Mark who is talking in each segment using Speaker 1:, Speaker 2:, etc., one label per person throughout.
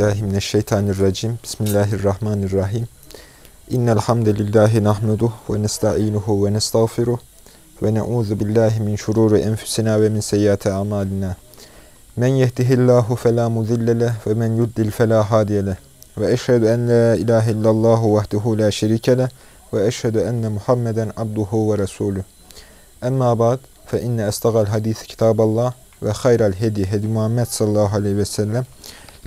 Speaker 1: billahi mineşşeytanirracim. Bismillahirrahmanirrahim. İnnel hamdelellahi nahmeduhu ve nestainuhu ve nestağfiruh ve na'udzu billahi min şururi enfusina ve min seyyiati amalina. Men yehdihillahu fela mudille leh ve men yudlil fela hadiye. Ve eşhedü en la ilahe illallah vahdehu la şerike ve eşhedü enne Muhammeden abduhu ve resulü. Emma ba'd fe inne estagal hadis kitaballah ve hayral hedi hedi Muhammed sallallahu aleyhi ve sellem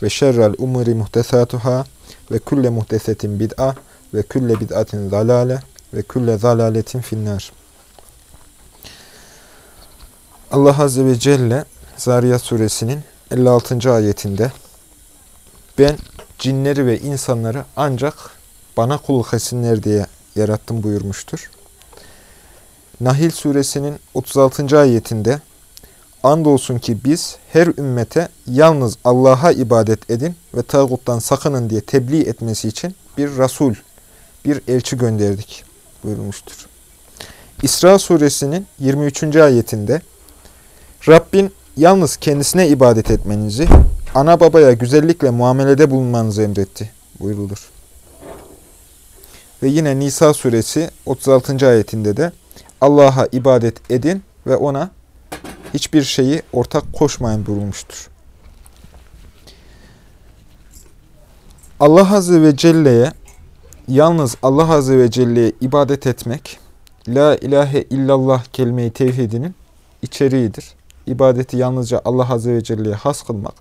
Speaker 1: ve şerrel umuri muhtesatuhâ ve külle muhtesetin bid'a ve külle bid'atin zalale ve külle zalaletin finnâr. Allah Azze ve Celle Zariyat suresinin 56. ayetinde ben cinleri ve insanları ancak bana kulluk etsinler diye yarattım buyurmuştur. Nahil suresinin 36. ayetinde Andolsun ki biz her ümmete yalnız Allah'a ibadet edin ve tağuttan sakının diye tebliğ etmesi için bir Resul, bir elçi gönderdik buyurmuştur. İsra suresinin 23. ayetinde Rabbin yalnız kendisine ibadet etmenizi, ana babaya güzellikle muamelede bulunmanızı emretti buyurulur. Ve yine Nisa suresi 36. ayetinde de Allah'a ibadet edin ve ona hiçbir şeyi ortak koşmayın buyurulmuştur. Allah Azze ve Celle'ye yalnız Allah Azze ve Celle'ye ibadet etmek, La ilahe illallah kelime-i tevhidinin içeriğidir. İbadeti yalnızca Allah Azze ve Celle'ye has kılmak.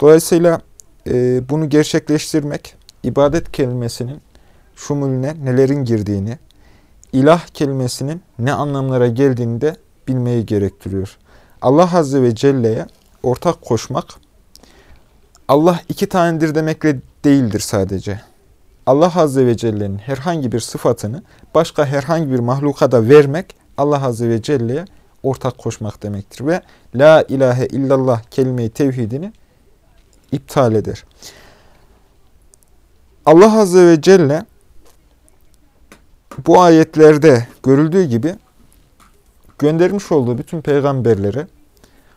Speaker 1: Dolayısıyla e, bunu gerçekleştirmek, ibadet kelimesinin şumulüne nelerin girdiğini, ilah kelimesinin ne anlamlara geldiğini de bilmeyi gerektiriyor. Allah Azze ve Celle'ye ortak koşmak, Allah iki tanedir demekle değildir sadece. Allah Azze ve Celle'nin herhangi bir sıfatını başka herhangi bir mahlukada vermek, Allah Azze ve Celle'ye ortak koşmak demektir. Ve La ilahe illallah kelime-i tevhidini iptal eder. Allah Azze ve Celle bu ayetlerde görüldüğü gibi göndermiş olduğu bütün peygamberlere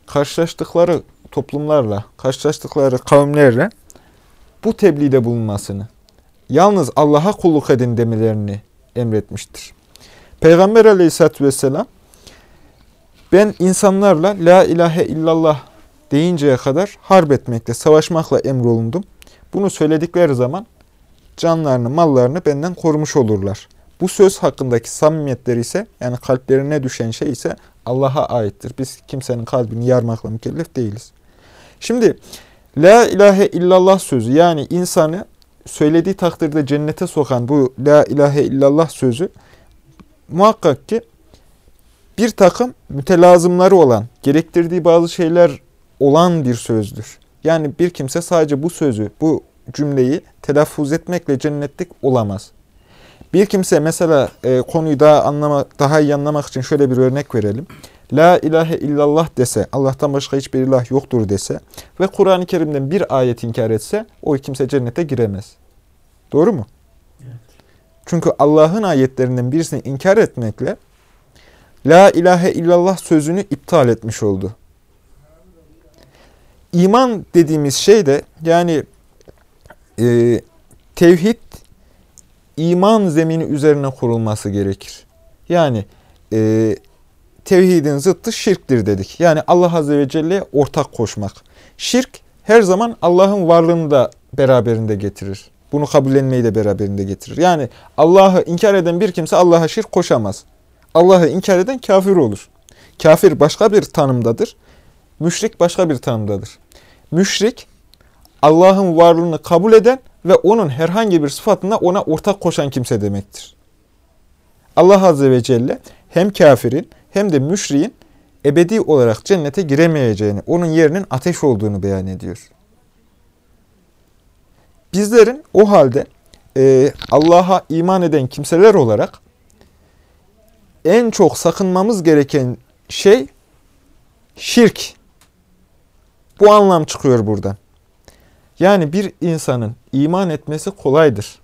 Speaker 1: karşılaştıkları toplumlarla, karşılaştıkları kavimlerle bu tebliğde bulunmasını, yalnız Allah'a kulluk edin demelerini emretmiştir. Peygamber aleyhissalatü vesselam, ben insanlarla la ilahe illallah deyinceye kadar harp etmekle, savaşmakla emrolundum. Bunu söyledikleri zaman canlarını, mallarını benden korumuş olurlar. Bu söz hakkındaki samimiyetleri ise yani kalplerine düşen şey ise Allah'a aittir. Biz kimsenin kalbini yarmakla mükellef değiliz. Şimdi La ilahe illallah sözü yani insanı söylediği takdirde cennete sokan bu La ilahe illallah sözü muhakkak ki bir takım mütelazımları olan, gerektirdiği bazı şeyler olan bir sözdür. Yani bir kimse sadece bu sözü, bu cümleyi telaffuz etmekle cennetlik olamaz. Bir kimse mesela e, konuyu daha anlama, daha iyi anlamak için şöyle bir örnek verelim. La ilahe illallah dese, Allah'tan başka hiçbir ilah yoktur dese ve Kur'an-ı Kerim'den bir ayet inkar etse o kimse cennete giremez. Doğru mu? Evet. Çünkü Allah'ın ayetlerinden birisini inkar etmekle La ilahe illallah sözünü iptal etmiş oldu. İman dediğimiz şey de yani e, tevhid iman zemini üzerine kurulması gerekir. Yani e, tevhidin zıttı şirktir dedik. Yani Allah Azze ve Celle'ye ortak koşmak. Şirk her zaman Allah'ın varlığını da beraberinde getirir. Bunu kabullenmeyi de beraberinde getirir. Yani Allah'ı inkar eden bir kimse Allah'a şirk koşamaz. Allah'ı inkar eden kafir olur. Kafir başka bir tanımdadır. Müşrik başka bir tanımdadır. Müşrik Allah'ın varlığını kabul eden ve onun herhangi bir sıfatına ona ortak koşan kimse demektir. Allah Azze ve Celle hem kafirin hem de müşriğin ebedi olarak cennete giremeyeceğini, onun yerinin ateş olduğunu beyan ediyor. Bizlerin o halde e, Allah'a iman eden kimseler olarak en çok sakınmamız gereken şey şirk. Bu anlam çıkıyor buradan. Yani bir insanın iman etmesi kolaydır.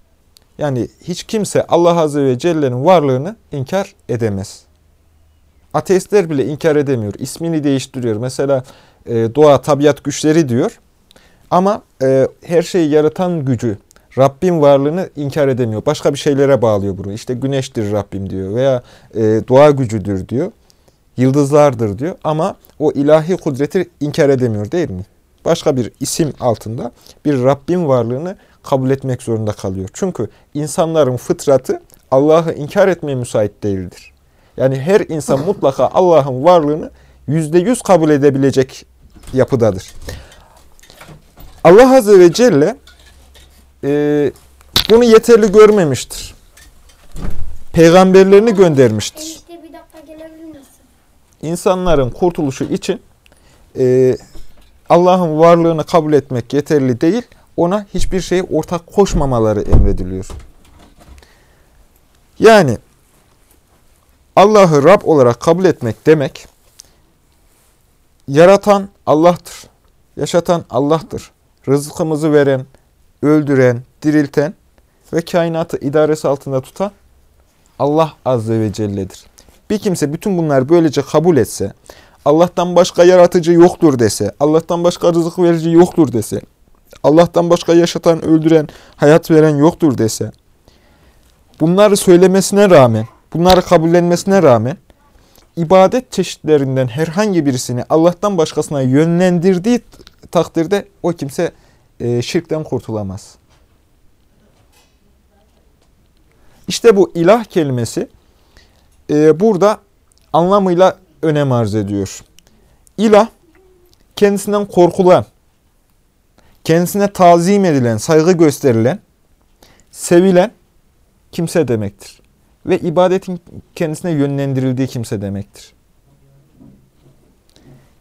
Speaker 1: Yani hiç kimse Allah Azze ve Celle'nin varlığını inkar edemez. Ateistler bile inkar edemiyor. İsmini değiştiriyor. Mesela e, doğa, tabiat güçleri diyor. Ama e, her şeyi yaratan gücü, Rabbin varlığını inkar edemiyor. Başka bir şeylere bağlıyor bunu. İşte güneştir Rabbim diyor veya e, doğa gücüdür diyor. Yıldızlardır diyor ama o ilahi kudreti inkar edemiyor değil mi? Başka bir isim altında bir Rabbin varlığını kabul etmek zorunda kalıyor. Çünkü insanların fıtratı Allah'ı inkar etmeye müsait değildir. Yani her insan mutlaka Allah'ın varlığını yüzde yüz kabul edebilecek yapıdadır. Allah Azze ve Celle e, bunu yeterli görmemiştir. Peygamberlerini göndermiştir.
Speaker 2: Enişte bir dakika gelebilir misin?
Speaker 1: İnsanların kurtuluşu için e, Allah'ın varlığını kabul etmek yeterli değil, ona hiçbir şeyi ortak koşmamaları emrediliyor. Yani Allah'ı Rab olarak kabul etmek demek, yaratan Allah'tır, yaşatan Allah'tır, rızkımızı veren, öldüren, dirilten ve kainatı idaresi altında tutan Allah Azze ve Celle'dir. Bir kimse bütün bunları böylece kabul etse, Allah'tan başka yaratıcı yoktur dese, Allah'tan başka rızık verici yoktur dese, Allah'tan başka yaşatan, öldüren, hayat veren yoktur dese, bunları söylemesine rağmen, bunları kabullenmesine rağmen, ibadet çeşitlerinden herhangi birisini Allah'tan başkasına yönlendirdiği takdirde o kimse e, şirkten kurtulamaz. İşte bu ilah kelimesi e, burada anlamıyla önem arz ediyor. İlah, kendisinden korkulan, kendisine tazim edilen, saygı gösterilen, sevilen kimse demektir. Ve ibadetin kendisine yönlendirildiği kimse demektir.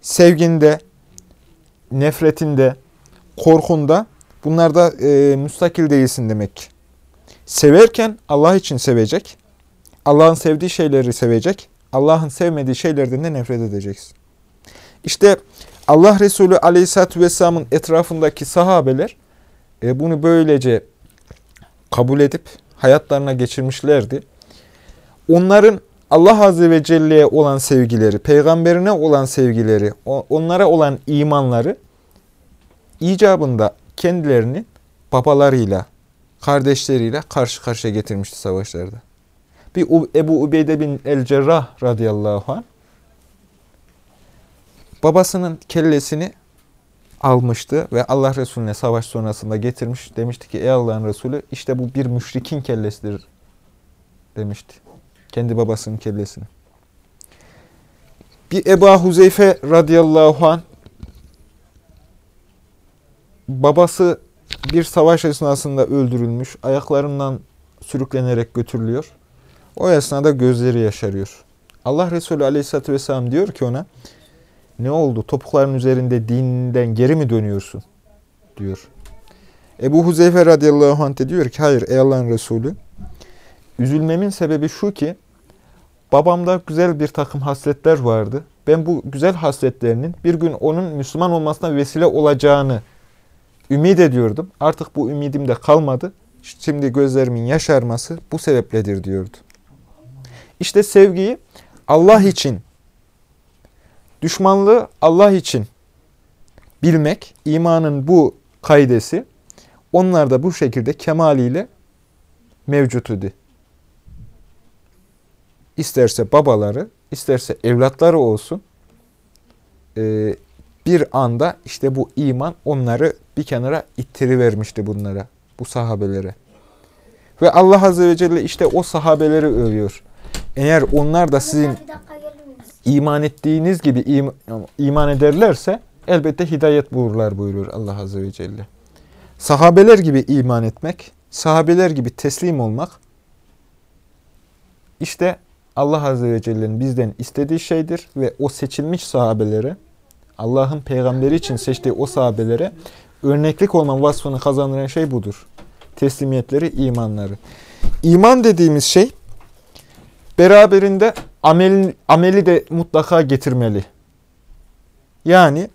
Speaker 1: Sevginde, nefretinde, korkunda bunlarda e, müstakil değilsin demek. Severken Allah için sevecek, Allah'ın sevdiği şeyleri sevecek, Allah'ın sevmediği şeylerden de nefret edeceksin. İşte Allah Resulü Aleyhisselatü Vesselam'ın etrafındaki sahabeler e, bunu böylece kabul edip hayatlarına geçirmişlerdi. Onların Allah Azze ve Celle'ye olan sevgileri, peygamberine olan sevgileri, onlara olan imanları icabında kendilerini babalarıyla, kardeşleriyle karşı karşıya getirmişti savaşlarda. Bir Ebu Ubeyde bin el-Cerrah radıyallahu anh babasının kellesini almıştı ve Allah Resulüne savaş sonrasında getirmiş. Demişti ki ey Allah'ın Resulü işte bu bir müşrikin kellesidir demişti. Kendi babasının kellesini. Bir Ebu Huzeyfe radıyallahu anh babası bir savaş esnasında öldürülmüş, ayaklarından sürüklenerek götürülüyor. O esnada gözleri yaşarıyor. Allah Resulü aleyhissalatü vesselam diyor ki ona, ne oldu? Topukların üzerinde dininden geri mi dönüyorsun? diyor. Ebu Huzeyfe radıyallahu anh diyor ki, hayır ey Allah'ın Resulü, üzülmemin sebebi şu ki, babamda güzel bir takım hasletler vardı. Ben bu güzel hasletlerinin bir gün onun Müslüman olmasına vesile olacağını ümit ediyordum. Artık bu ümidim de kalmadı. Şimdi gözlerimin yaşarması bu sebepledir diyordu. İşte sevgiyi Allah için, düşmanlığı Allah için bilmek, imanın bu kaidesi onlarda bu şekilde kemaliyle mevcut idi. İsterse babaları, isterse evlatları olsun, e, bir anda işte bu iman onları bir kenara ittirivermişti bunlara, bu sahabelere. Ve Allah Azze ve Celle işte o sahabeleri övüyor. Eğer onlar da sizin iman ettiğiniz gibi iman ederlerse elbette hidayet bulurlar buyuruyor Allah Azze ve Celle. Sahabeler gibi iman etmek, sahabeler gibi teslim olmak, işte Allah Azze ve Celle'nin bizden istediği şeydir ve o seçilmiş sahabelere, Allah'ın peygamberi için seçtiği o sahabelere örneklik olman vasfını kazandıran şey budur. Teslimiyetleri, imanları. İman dediğimiz şey beraberinde amel, ameli de mutlaka getirmeli. Yani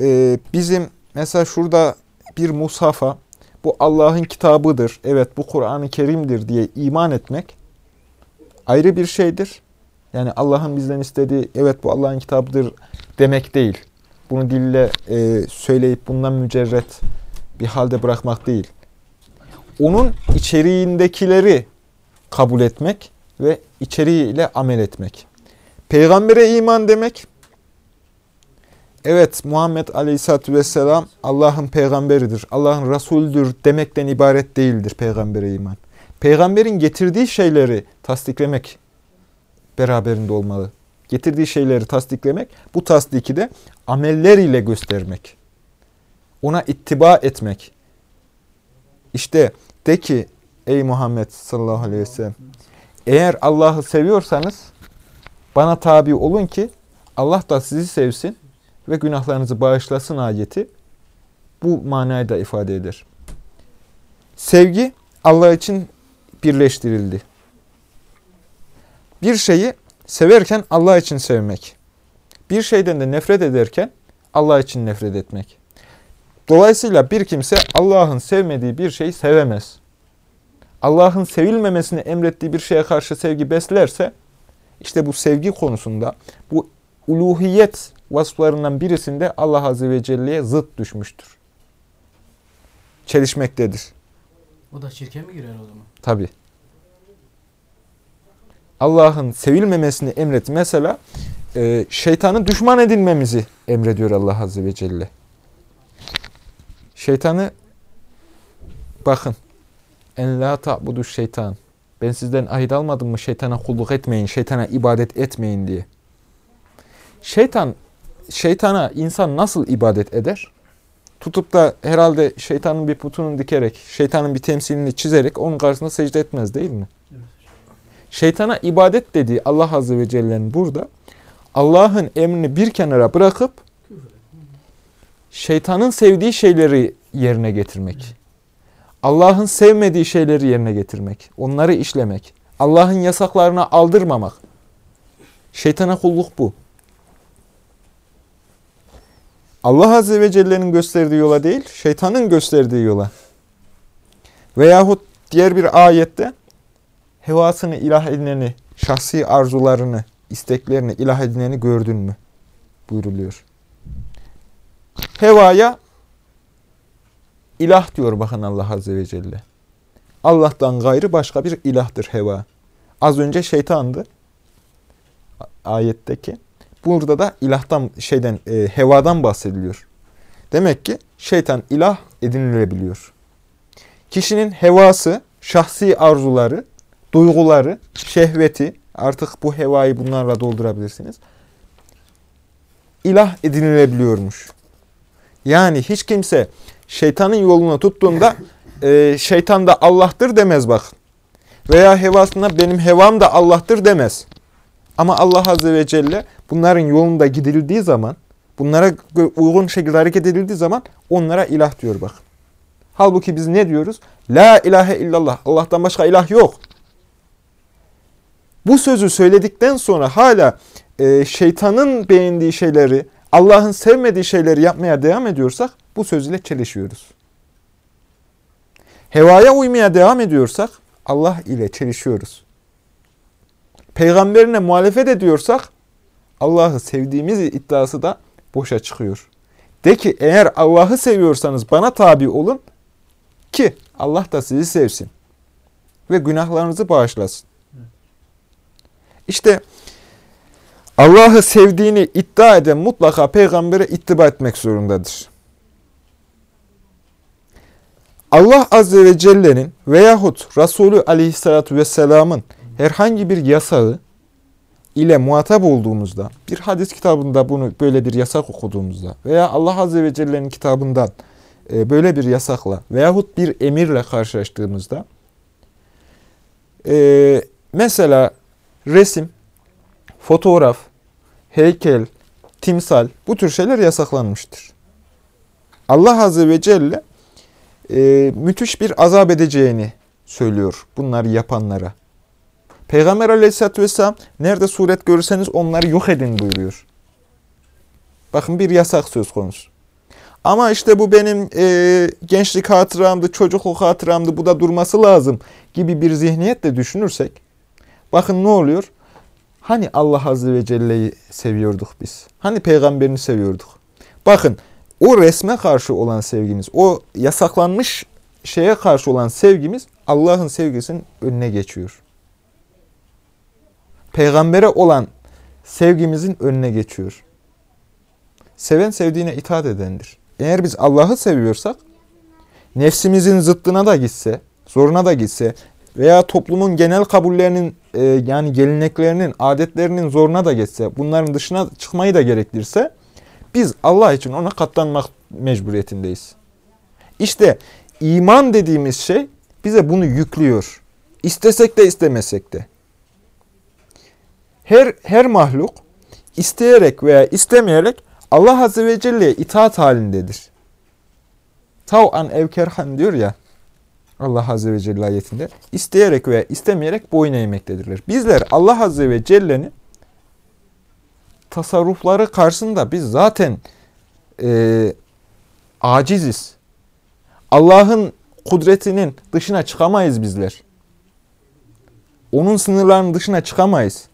Speaker 1: e, bizim mesela şurada bir mushafa bu Allah'ın kitabıdır, evet bu Kur'an-ı Kerim'dir diye iman etmek ayrı bir şeydir. Yani Allah'ın bizden istediği evet bu Allah'ın kitabıdır demek değil. Bunu dille e, söyleyip bundan mücerret bir halde bırakmak değil. Onun içeriğindekileri kabul etmek ve içeriğiyle amel etmek. Peygambere iman demek, evet Muhammed Aleyhisselatü Vesselam Allah'ın peygamberidir, Allah'ın Resulüdür demekten ibaret değildir peygambere iman. Peygamberin getirdiği şeyleri tasdiklemek beraberinde olmalı. Getirdiği şeyleri tasdiklemek, bu tasdiki de ameller ile göstermek. Ona ittiba etmek. İşte de ki ey Muhammed sallallahu aleyhi ve sellem eğer Allah'ı seviyorsanız bana tabi olun ki Allah da sizi sevsin ve günahlarınızı bağışlasın ayeti bu manayı da ifade eder. Sevgi Allah için birleştirildi. Bir şeyi severken Allah için sevmek. Bir şeyden de nefret ederken Allah için nefret etmek. Dolayısıyla bir kimse Allah'ın sevmediği bir şeyi sevemez. Allah'ın sevilmemesini emrettiği bir şeye karşı sevgi beslerse, işte bu sevgi konusunda, bu uluhiyet vasıflarından birisinde Allah Azze ve Celle'ye zıt düşmüştür. Çelişmektedir.
Speaker 3: O da şirke mi girer o zaman?
Speaker 1: Tabi. Allah'ın sevilmemesini emret. Mesela e, şeytanı düşman edinmemizi emrediyor Allah Azze ve Celle. Şeytanı bakın en la ta'budu şeytan. Ben sizden ahit almadım mı şeytana kulluk etmeyin, şeytana ibadet etmeyin diye. Şeytan, şeytana insan nasıl ibadet eder? Tutup da herhalde şeytanın bir putunu dikerek, şeytanın bir temsilini çizerek onun karşısında secde etmez değil mi? Şeytana ibadet dediği Allah Azze ve Celle'nin burada Allah'ın emrini bir kenara bırakıp şeytanın sevdiği şeyleri yerine getirmek. Allah'ın sevmediği şeyleri yerine getirmek. Onları işlemek. Allah'ın yasaklarına aldırmamak. Şeytana kulluk bu. Allah Azze ve Celle'nin gösterdiği yola değil, şeytanın gösterdiği yola. Veyahut diğer bir ayette hevasını ilah edineni, şahsi arzularını, isteklerini ilah edineni gördün mü? buyruluyor. Hevaya ilah diyor bakın Allah Azze ve Celle. Allah'tan gayrı başka bir ilahtır heva. Az önce şeytandı. Ayetteki. Burada da ilahtan şeyden e, hevadan bahsediliyor. Demek ki şeytan ilah edinilebiliyor. Kişinin hevası, şahsi arzuları, duyguları, şehveti, artık bu hevayı bunlarla doldurabilirsiniz. İlah edinilebiliyormuş. Yani hiç kimse şeytanın yolunu tuttuğunda e, şeytan da Allah'tır demez bak. Veya hevasında benim hevam da Allah'tır demez. Ama Allah Azze ve Celle bunların yolunda gidildiği zaman, bunlara uygun şekilde hareket edildiği zaman onlara ilah diyor bak. Halbuki biz ne diyoruz? La ilahe illallah. Allah'tan başka ilah yok. Bu sözü söyledikten sonra hala e, şeytanın beğendiği şeyleri, Allah'ın sevmediği şeyleri yapmaya devam ediyorsak bu söz ile çelişiyoruz. Hevaya uymaya devam ediyorsak Allah ile çelişiyoruz. Peygamberine muhalefet ediyorsak Allah'ı sevdiğimiz iddiası da boşa çıkıyor. De ki eğer Allah'ı seviyorsanız bana tabi olun ki Allah da sizi sevsin ve günahlarınızı bağışlasın. İşte Allah'ı sevdiğini iddia eden mutlaka peygambere ittiba etmek zorundadır. Allah Azze ve Celle'nin veyahut Resulü Aleyhisselatü Vesselam'ın herhangi bir yasağı ile muhatap olduğumuzda, bir hadis kitabında bunu böyle bir yasak okuduğumuzda veya Allah Azze ve Celle'nin kitabından e, böyle bir yasakla veyahut bir emirle karşılaştığımızda e, mesela resim, fotoğraf, heykel, timsal bu tür şeyler yasaklanmıştır. Allah Azze ve Celle e, müthiş bir azap edeceğini söylüyor bunları yapanlara. Peygamber aleyhissalatü vesselam nerede suret görürseniz onları yok edin buyuruyor. Bakın bir yasak söz konusu. Ama işte bu benim e, gençlik hatıramdı, çocukluk hatıramdı, bu da durması lazım gibi bir zihniyetle düşünürsek, bakın ne oluyor? Hani Allah Azze ve Celle'yi seviyorduk biz? Hani peygamberini seviyorduk? Bakın o resme karşı olan sevgimiz, o yasaklanmış şeye karşı olan sevgimiz Allah'ın sevgisinin önüne geçiyor. Peygambere olan sevgimizin önüne geçiyor. Seven sevdiğine itaat edendir. Eğer biz Allah'ı seviyorsak, nefsimizin zıttına da gitse, zoruna da gitse veya toplumun genel kabullerinin e, yani geleneklerinin, adetlerinin zoruna da geçse, bunların dışına çıkmayı da gerektirse, biz Allah için ona katlanmak mecburiyetindeyiz. İşte iman dediğimiz şey bize bunu yüklüyor. İstesek de istemesek de. Her, her mahluk isteyerek veya istemeyerek Allah Azze ve Celle'ye itaat halindedir. Tav'an evkerhan diyor ya Allah Azze ve Celle ayetinde. isteyerek veya istemeyerek boyun eğmektedirler. Bizler Allah Azze ve Celle'nin tasarrufları karşısında biz zaten e, aciziz. Allah'ın kudretinin dışına çıkamayız bizler. Onun sınırlarının dışına çıkamayız.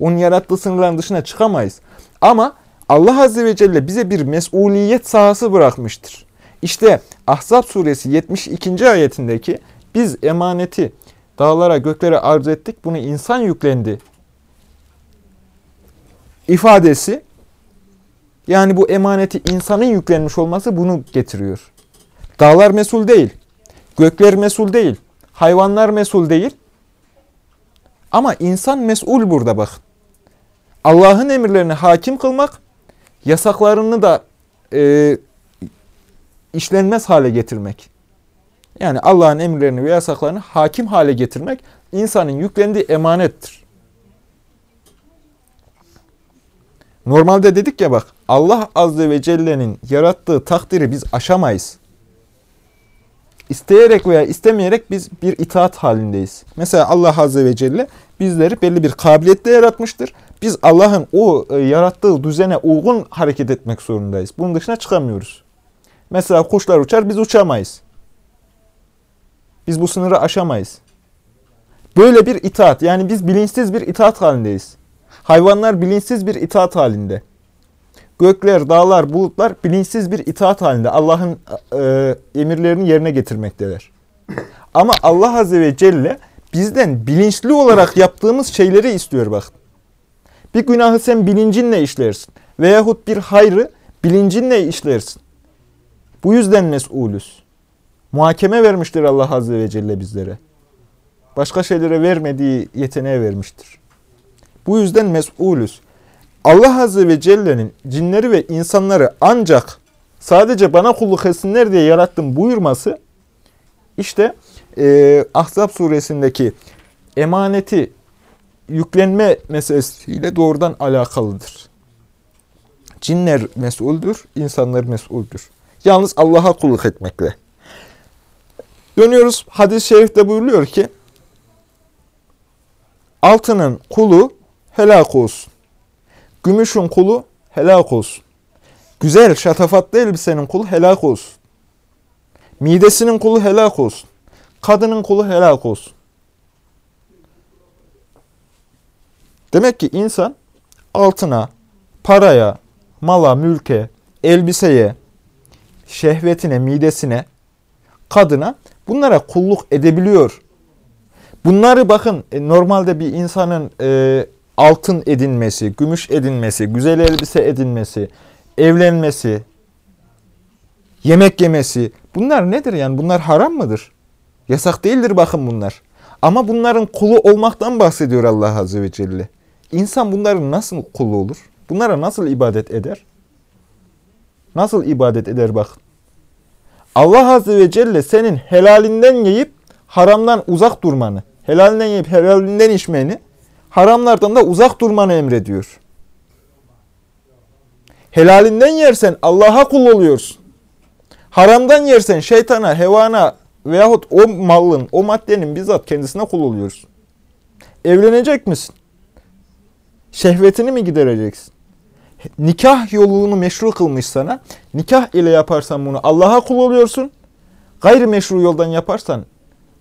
Speaker 1: Onun yarattığı sınırların dışına çıkamayız. Ama Allah Azze ve Celle bize bir mesuliyet sahası bırakmıştır. İşte Ahzab suresi 72. ayetindeki biz emaneti dağlara göklere arz ettik bunu insan yüklendi ifadesi yani bu emaneti insanın yüklenmiş olması bunu getiriyor. Dağlar mesul değil. Gökler mesul değil. Hayvanlar mesul değil. Ama insan mesul burada bak. Allah'ın emirlerini hakim kılmak, yasaklarını da e, işlenmez hale getirmek. Yani Allah'ın emirlerini ve yasaklarını hakim hale getirmek insanın yüklendiği emanettir. Normalde dedik ya bak Allah Azze ve Celle'nin yarattığı takdiri biz aşamayız. İsteyerek veya istemeyerek biz bir itaat halindeyiz. Mesela Allah Azze ve Celle bizleri belli bir kabiliyette yaratmıştır. Biz Allah'ın o e, yarattığı düzene uygun hareket etmek zorundayız. Bunun dışına çıkamıyoruz. Mesela kuşlar uçar, biz uçamayız. Biz bu sınırı aşamayız. Böyle bir itaat, yani biz bilinçsiz bir itaat halindeyiz. Hayvanlar bilinçsiz bir itaat halinde. Gökler, dağlar, bulutlar bilinçsiz bir itaat halinde. Allah'ın e, emirlerini yerine getirmekteler. Ama Allah Azze ve Celle bizden bilinçli olarak yaptığımız şeyleri istiyor bak. Bir günahı sen bilincinle işlersin. Veyahut bir hayrı bilincinle işlersin. Bu yüzden mesulüz. Muhakeme vermiştir Allah Azze ve Celle bizlere. Başka şeylere vermediği yeteneğe vermiştir. Bu yüzden mesulüz. Allah Azze ve Celle'nin cinleri ve insanları ancak sadece bana kulluk etsinler diye yarattım buyurması işte e, Ahzab suresindeki emaneti yüklenme meselesiyle doğrudan alakalıdır. Cinler mesuldür, insanlar mesuldür. Yalnız Allah'a kulluk etmekle. Dönüyoruz. Hadis-i şerifte buyuruyor ki altının kulu helak olsun. Gümüşün kulu helak olsun. Güzel, şatafatlı elbisenin kulu helak olsun. Midesinin kulu helak olsun. Kadının kulu helak olsun. Demek ki insan altına, paraya, mala, mülke, elbiseye, şehvetine, midesine, kadına bunlara kulluk edebiliyor. Bunları bakın e, normalde bir insanın e, altın edinmesi, gümüş edinmesi, güzel elbise edinmesi, evlenmesi, yemek yemesi bunlar nedir yani? Bunlar haram mıdır? Yasak değildir bakın bunlar. Ama bunların kulu olmaktan bahsediyor Allah Azze ve Celle. İnsan bunların nasıl kulu olur? Bunlara nasıl ibadet eder? Nasıl ibadet eder bak. Allah Azze ve Celle senin helalinden yiyip haramdan uzak durmanı, helalinden yiyip helalinden içmeni, haramlardan da uzak durmanı emrediyor. Helalinden yersen Allah'a kul oluyorsun. Haramdan yersen şeytana, hevana veyahut o malın, o maddenin bizzat kendisine kul oluyorsun. Evlenecek misin? Şehvetini mi gidereceksin? Nikah yolunu meşru kılmış sana. Nikah ile yaparsan bunu Allah'a kul oluyorsun. Gayri meşru yoldan yaparsan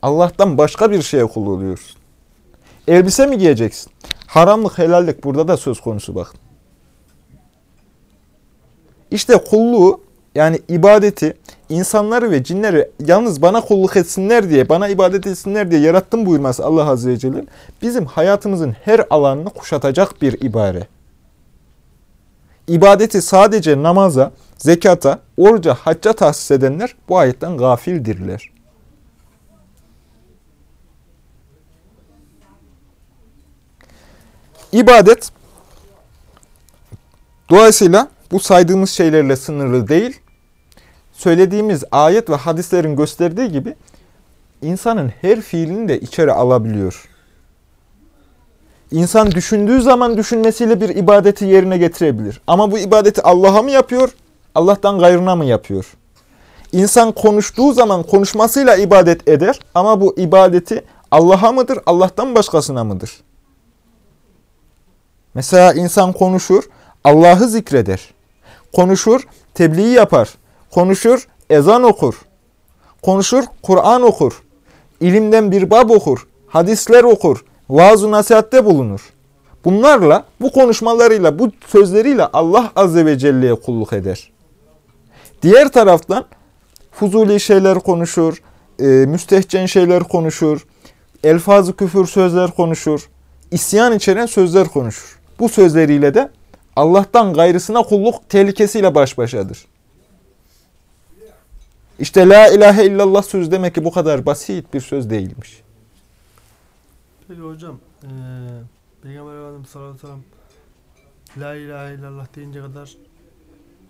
Speaker 1: Allah'tan başka bir şeye kul oluyorsun. Elbise mi giyeceksin? Haramlık, helallik burada da söz konusu bak. İşte kulluğu yani ibadeti insanları ve cinleri yalnız bana kulluk etsinler diye, bana ibadet etsinler diye yarattım buyurması Allah Azze ve Celle bizim hayatımızın her alanını kuşatacak bir ibare. İbadeti sadece namaza, zekata, oruca, hacca tahsis edenler bu ayetten gafildirler. İbadet dolayısıyla bu saydığımız şeylerle sınırlı değil, söylediğimiz ayet ve hadislerin gösterdiği gibi insanın her fiilini de içeri alabiliyor. İnsan düşündüğü zaman düşünmesiyle bir ibadeti yerine getirebilir. Ama bu ibadeti Allah'a mı yapıyor, Allah'tan gayrına mı yapıyor? İnsan konuştuğu zaman konuşmasıyla ibadet eder ama bu ibadeti Allah'a mıdır, Allah'tan başkasına mıdır? Mesela insan konuşur, Allah'ı zikreder. Konuşur, tebliğ yapar. Konuşur, ezan okur. Konuşur, Kur'an okur. İlimden bir bab okur. Hadisler okur. Vaaz-ı nasihatte bulunur. Bunlarla, bu konuşmalarıyla, bu sözleriyle Allah Azze ve Celle'ye kulluk eder. Diğer taraftan fuzuli şeyler konuşur, e, müstehcen şeyler konuşur, elfazı küfür sözler konuşur, isyan içeren sözler konuşur. Bu sözleriyle de Allah'tan gayrısına kulluk tehlikesiyle baş başadır. İşte la ilahe illallah söz demek ki bu kadar basit bir söz değilmiş.
Speaker 4: Peki hocam, eee Peygamber Efendimiz sallallahu aleyhi ve sellem La ilahe illallah deyince kadar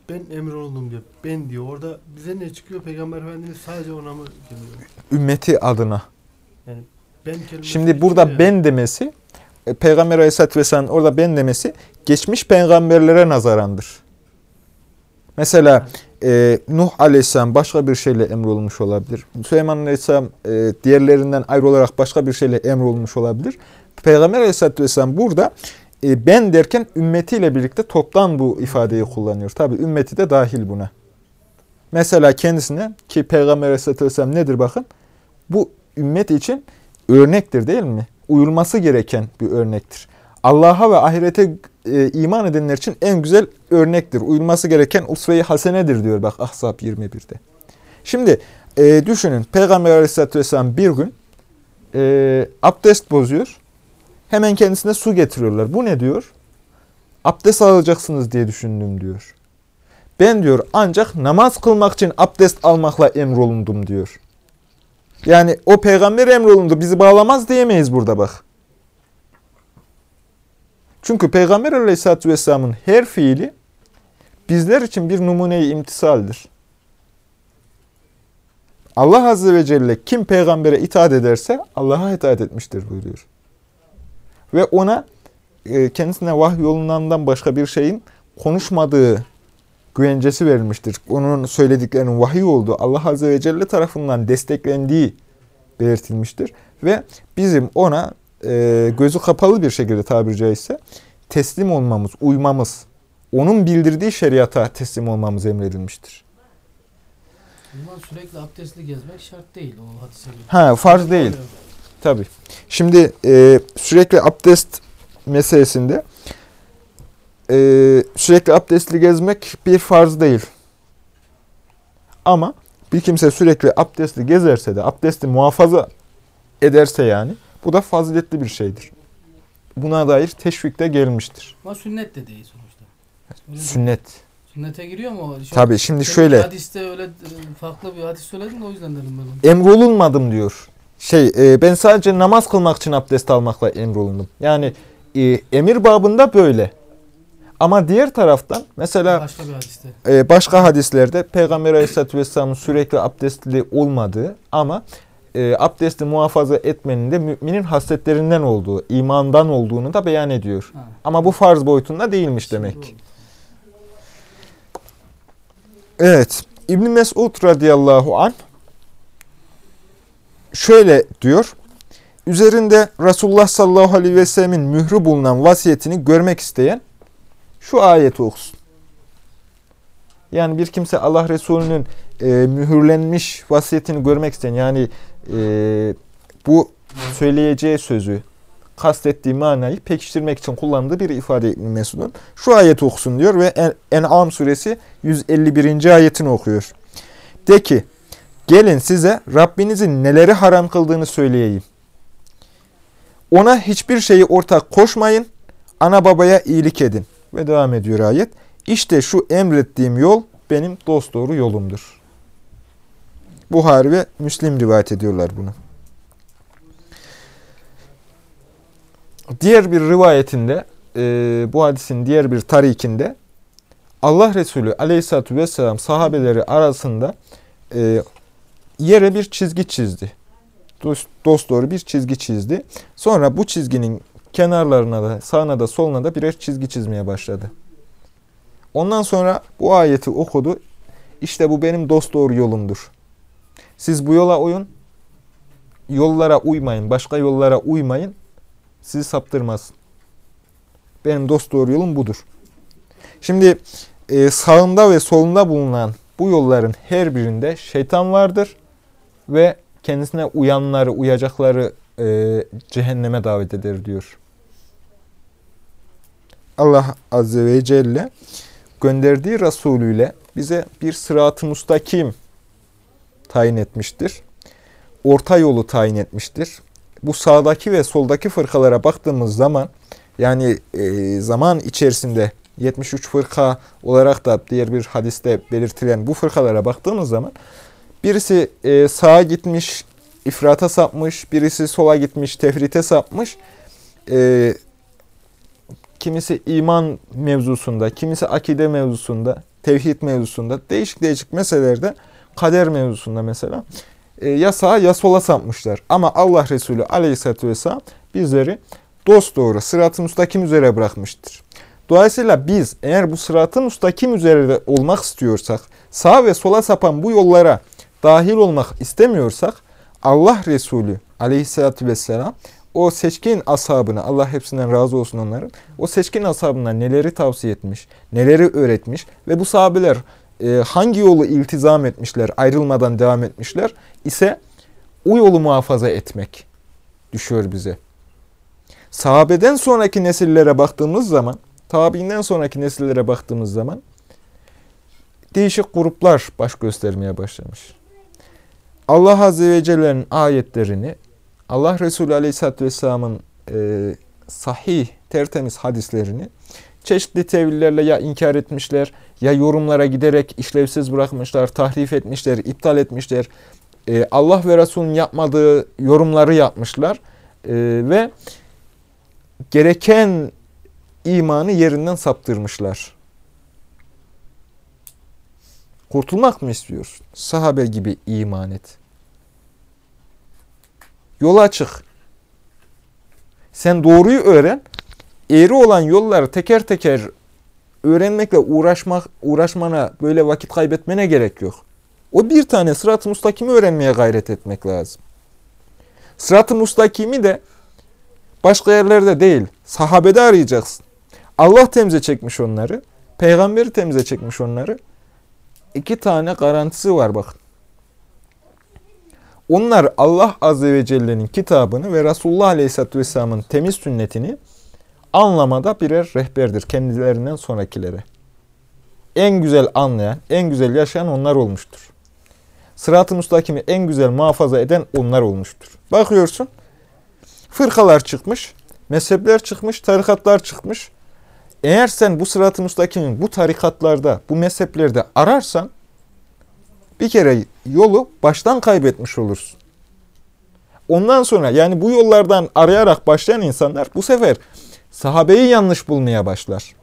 Speaker 4: ben emir oldum diyor. Ben diyor. Orada bize ne çıkıyor? Peygamber Efendimiz sadece ona mı geliyor?
Speaker 1: Ümmeti adına.
Speaker 4: Yani ben
Speaker 1: Şimdi burada
Speaker 4: geçiyor ya.
Speaker 1: ben demesi, e, Peygamber Aleyhisselatü Vesselam orada ben demesi geçmiş peygamberlere nazarandır. Mesela e, Nuh Aleyhisselam başka bir şeyle emrolunmuş olabilir. Süleyman Aleyhisselam e, diğerlerinden ayrı olarak başka bir şeyle emrolunmuş olabilir. Peygamber Aleyhisselatü Vesselam burada e, ben derken ümmetiyle birlikte toptan bu ifadeyi kullanıyor. Tabi ümmeti de dahil buna. Mesela kendisine ki Peygamber Aleyhisselatü Vesselam nedir bakın? Bu ümmet için örnektir değil mi? Uyulması gereken bir örnektir. Allah'a ve ahirete e, iman edenler için en güzel örnektir. Uyulması gereken usve-i hasenedir diyor bak Ahzab 21'de. Şimdi e, düşünün Peygamber Aleyhisselatü Vesselam bir gün e, abdest bozuyor. Hemen kendisine su getiriyorlar. Bu ne diyor? Abdest alacaksınız diye düşündüm diyor. Ben diyor ancak namaz kılmak için abdest almakla emrolundum diyor. Yani o peygamber emrolundu bizi bağlamaz diyemeyiz burada bak. Çünkü Peygamber Aleyhisselatü Vesselam'ın her fiili bizler için bir numune-i imtisaldir. Allah Azze ve Celle kim peygambere itaat ederse Allah'a itaat etmiştir buyuruyor. Ve ona e, kendisine vahiy yolundan başka bir şeyin konuşmadığı güvencesi verilmiştir. Onun söylediklerinin vahiy olduğu, Allah Azze ve Celle tarafından desteklendiği belirtilmiştir. Ve bizim ona e, gözü kapalı bir şekilde tabiri caizse teslim olmamız, uymamız, onun bildirdiği şeriata teslim olmamız emredilmiştir.
Speaker 3: Ama sürekli abdestli gezmek şart değil o hadise göre.
Speaker 1: Ha, farz değil. Tabii. Şimdi e, sürekli abdest meselesinde e, sürekli abdestli gezmek bir farz değil. Ama bir kimse sürekli abdestli gezerse de, abdesti muhafaza ederse yani, bu da faziletli bir şeydir. Buna dair teşvik de gelmiştir.
Speaker 3: Ama sünnet de değil sonuçta. Öyle.
Speaker 1: Sünnet.
Speaker 3: Sünnete giriyor mu? Şu-
Speaker 1: Tabii şimdi şöyle,
Speaker 3: Hadiste öyle e, farklı bir hadis söyledin de o yüzden dedim ben.
Speaker 1: emrolunmadım diyor. Şey, e, ben sadece namaz kılmak için abdest almakla emrolundum. Yani e, emir babında böyle. Ama diğer taraftan mesela
Speaker 3: Başka bir hadiste.
Speaker 1: Ee, başka hadislerde Peygamber Aleyhisselatü Vesselam'ın sürekli abdestli olmadığı ama e, abdesti muhafaza etmenin de müminin hasletlerinden olduğu, imandan olduğunu da beyan ediyor.
Speaker 3: Ha.
Speaker 1: Ama bu farz boyutunda değilmiş
Speaker 3: Şimdi
Speaker 1: demek.
Speaker 3: oldu.
Speaker 1: Evet. İbn Mesud radıyallahu an şöyle diyor. Üzerinde Resulullah sallallahu aleyhi ve sellemin mührü bulunan vasiyetini görmek isteyen şu ayeti okusun. Yani bir kimse Allah Resulü'nün e, mühürlenmiş vasiyetini görmek isteyen yani e, bu söyleyeceği sözü kastettiği manayı pekiştirmek için kullandığı bir ifade İbn Mesud'un. Şu ayeti okusun diyor ve En- En'am suresi 151. ayetini okuyor. De ki, gelin size Rabbinizin neleri haram kıldığını söyleyeyim. Ona hiçbir şeyi ortak koşmayın, ana babaya iyilik edin. Ve devam ediyor ayet. İşte şu emrettiğim yol benim dosdoğru yolumdur. Buhari ve Müslim rivayet ediyorlar bunu. Diğer bir rivayetinde, e, bu hadisin diğer bir tarikinde Allah Resulü aleyhissalatü vesselam sahabeleri arasında e, yere bir çizgi çizdi. Dost, dosdoğru bir çizgi çizdi. Sonra bu çizginin kenarlarına da sağına da soluna da birer çizgi çizmeye başladı. Ondan sonra bu ayeti okudu. İşte bu benim dosdoğru yolumdur. Siz bu yola uyun. Yollara uymayın. Başka yollara uymayın. Sizi saptırmaz. Benim dosdoğru yolum budur. Şimdi e, sağında ve solunda bulunan bu yolların her birinde şeytan vardır ve kendisine uyanları, uyacakları e, cehenneme davet eder diyor. Allah Azze ve Celle gönderdiği Resulüyle bize bir sırat-ı mustakim tayin etmiştir. Orta yolu tayin etmiştir. Bu sağdaki ve soldaki fırkalara baktığımız zaman yani e, zaman içerisinde 73 fırka olarak da diğer bir hadiste belirtilen bu fırkalara baktığımız zaman birisi e, sağa gitmiş, ifrata sapmış, birisi sola gitmiş, tefrite sapmış. E, kimisi iman mevzusunda, kimisi akide mevzusunda, tevhid mevzusunda, değişik değişik meselelerde kader mevzusunda mesela e, ya sağa ya sola sapmışlar. Ama Allah Resulü aleyhissalatü vesselam bizleri dosdoğru sırat-ı müstakim üzere bırakmıştır. Dolayısıyla biz eğer bu sırat-ı müstakim üzerinde olmak istiyorsak, sağa ve sola sapan bu yollara dahil olmak istemiyorsak, Allah Resulü aleyhissalatü vesselam o seçkin ashabına, Allah hepsinden razı olsun onların, o seçkin ashabına neleri tavsiye etmiş, neleri öğretmiş ve bu sahabeler e, hangi yolu iltizam etmişler, ayrılmadan devam etmişler ise o yolu muhafaza etmek düşüyor bize. Sahabeden sonraki nesillere baktığımız zaman, tabiinden sonraki nesillere baktığımız zaman değişik gruplar baş göstermeye başlamış. Allah Azze ve Celle'nin ayetlerini, Allah Resulü Aleyhisselatü Vesselam'ın e, sahih, tertemiz hadislerini çeşitli tevillerle ya inkar etmişler, ya yorumlara giderek işlevsiz bırakmışlar, tahrif etmişler, iptal etmişler. E, Allah ve Resul'ün yapmadığı yorumları yapmışlar e, ve gereken imanı yerinden saptırmışlar. Kurtulmak mı istiyorsun? Sahabe gibi iman et. Yola çık. Sen doğruyu öğren. Eğri olan yolları teker teker öğrenmekle uğraşmak, uğraşmana, böyle vakit kaybetmene gerek yok. O bir tane sırat-ı mustakimi öğrenmeye gayret etmek lazım. Sırat-ı mustakimi de başka yerlerde değil, sahabede arayacaksın. Allah temize çekmiş onları, peygamberi temize çekmiş onları. İki tane garantisi var bakın. Onlar Allah Azze ve Celle'nin kitabını ve Resulullah Aleyhisselatü Vesselam'ın temiz sünnetini anlamada birer rehberdir kendilerinden sonrakilere. En güzel anlayan, en güzel yaşayan onlar olmuştur. Sırat-ı müstakimi en güzel muhafaza eden onlar olmuştur. Bakıyorsun, fırkalar çıkmış, mezhepler çıkmış, tarikatlar çıkmış. Eğer sen bu sırat-ı müstakimin bu tarikatlarda, bu mezheplerde ararsan, bir kere yolu baştan kaybetmiş olursun. Ondan sonra yani bu yollardan arayarak başlayan insanlar bu sefer sahabeyi yanlış bulmaya başlar.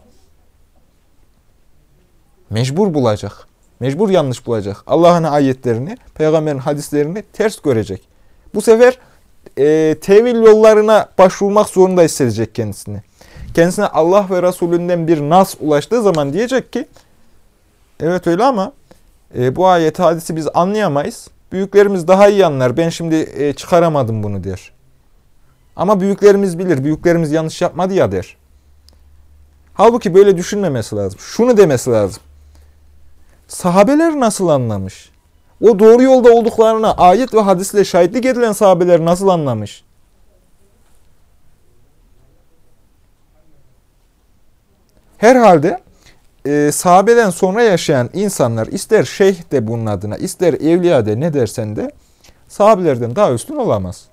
Speaker 1: Mecbur bulacak. Mecbur yanlış bulacak. Allah'ın ayetlerini, peygamberin hadislerini ters görecek. Bu sefer e, tevil yollarına başvurmak zorunda hissedecek kendisini. Kendisine Allah ve Resulünden bir nas ulaştığı zaman diyecek ki evet öyle ama e, bu ayet hadisi biz anlayamayız. Büyüklerimiz daha iyi anlar. Ben şimdi e, çıkaramadım bunu der. Ama büyüklerimiz bilir. Büyüklerimiz yanlış yapmadı ya der. Halbuki böyle düşünmemesi lazım. Şunu demesi lazım. Sahabeler nasıl anlamış? O doğru yolda olduklarına ayet ve hadisle şahitlik edilen sahabeler nasıl anlamış? Herhalde e, sahabeden sonra yaşayan insanlar ister şeyh de bunun adına, ister evliya de ne dersen de sahabelerden daha üstün olamaz.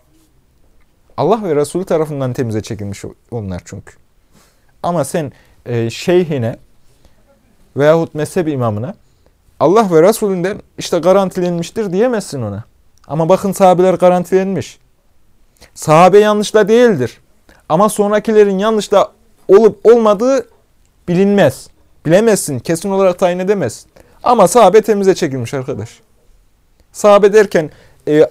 Speaker 1: Allah ve Resulü tarafından temize çekilmiş onlar çünkü. Ama sen e, şeyhine veyahut mezhep imamına Allah ve Resulünden işte garantilenmiştir diyemezsin ona. Ama bakın sahabeler garantilenmiş. Sahabe yanlışla değildir. Ama sonrakilerin yanlışla olup olmadığı bilinmez. Bilemezsin. Kesin olarak tayin edemezsin. Ama sahabe temize çekilmiş arkadaş. Sahabe derken e,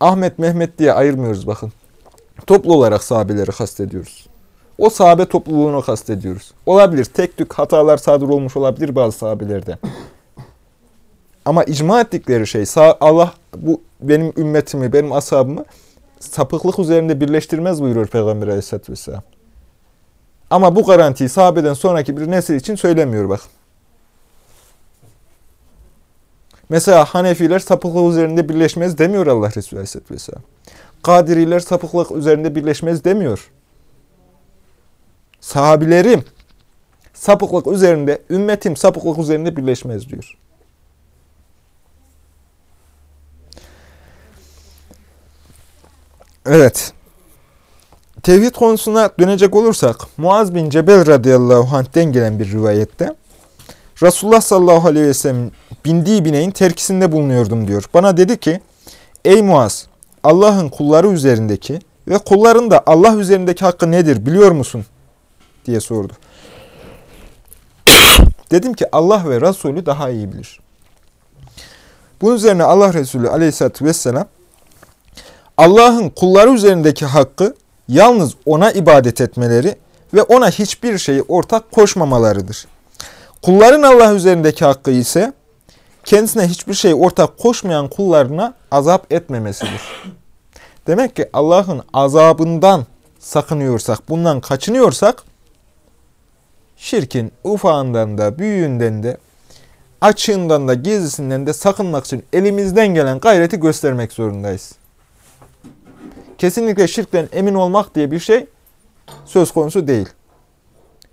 Speaker 1: Ahmet, Mehmet diye ayırmıyoruz bakın. Toplu olarak sahabeleri kastediyoruz. O sahabe topluluğunu kastediyoruz. Olabilir. Tek tük hatalar sadır olmuş olabilir bazı sahabelerden. Ama icma ettikleri şey Allah bu benim ümmetimi, benim ashabımı sapıklık üzerinde birleştirmez buyuruyor Peygamber Aleyhisselatü Vesselam. Ama bu garantiyi sahabeden sonraki bir nesil için söylemiyor bak. Mesela Hanefiler sapıklık üzerinde birleşmez demiyor Allah Resulü Aleyhisselatü Vesselam. Kadiriler sapıklık üzerinde birleşmez demiyor. Sahabilerim sapıklık üzerinde, ümmetim sapıklık üzerinde birleşmez diyor. Evet. Tevhid konusuna dönecek olursak Muaz bin Cebel radıyallahu anh'ten gelen bir rivayette Resulullah sallallahu aleyhi ve sellem bindiği bineğin terkisinde bulunuyordum diyor. Bana dedi ki ey Muaz Allah'ın kulları üzerindeki ve kulların da Allah üzerindeki hakkı nedir biliyor musun? diye sordu. Dedim ki Allah ve Resulü daha iyi bilir. Bunun üzerine Allah Resulü aleyhissalatü vesselam Allah'ın kulları üzerindeki hakkı yalnız ona ibadet etmeleri ve ona hiçbir şeyi ortak koşmamalarıdır. Kulların Allah üzerindeki hakkı ise kendisine hiçbir şey ortak koşmayan kullarına azap etmemesidir. Demek ki Allah'ın azabından sakınıyorsak, bundan kaçınıyorsak, şirkin ufağından da, büyüğünden de, açığından da, gizlisinden de sakınmak için elimizden gelen gayreti göstermek zorundayız. Kesinlikle şirkten emin olmak diye bir şey söz konusu değil.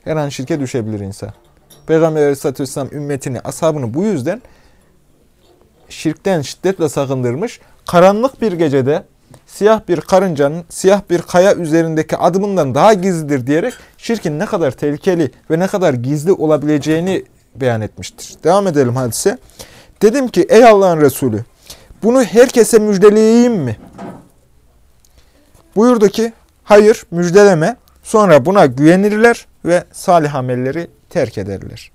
Speaker 1: Her an şirke düşebilir insan. Peygamber Aleyhisselatü Vesselam ümmetini, ashabını bu yüzden şirkten şiddetle sakındırmış. Karanlık bir gecede siyah bir karıncanın siyah bir kaya üzerindeki adımından daha gizlidir diyerek şirkin ne kadar tehlikeli ve ne kadar gizli olabileceğini beyan etmiştir. Devam edelim hadise. Dedim ki ey Allah'ın Resulü bunu herkese müjdeleyeyim mi? Buyurdu ki hayır müjdeleme sonra buna güvenirler ve salih amelleri terk ederler.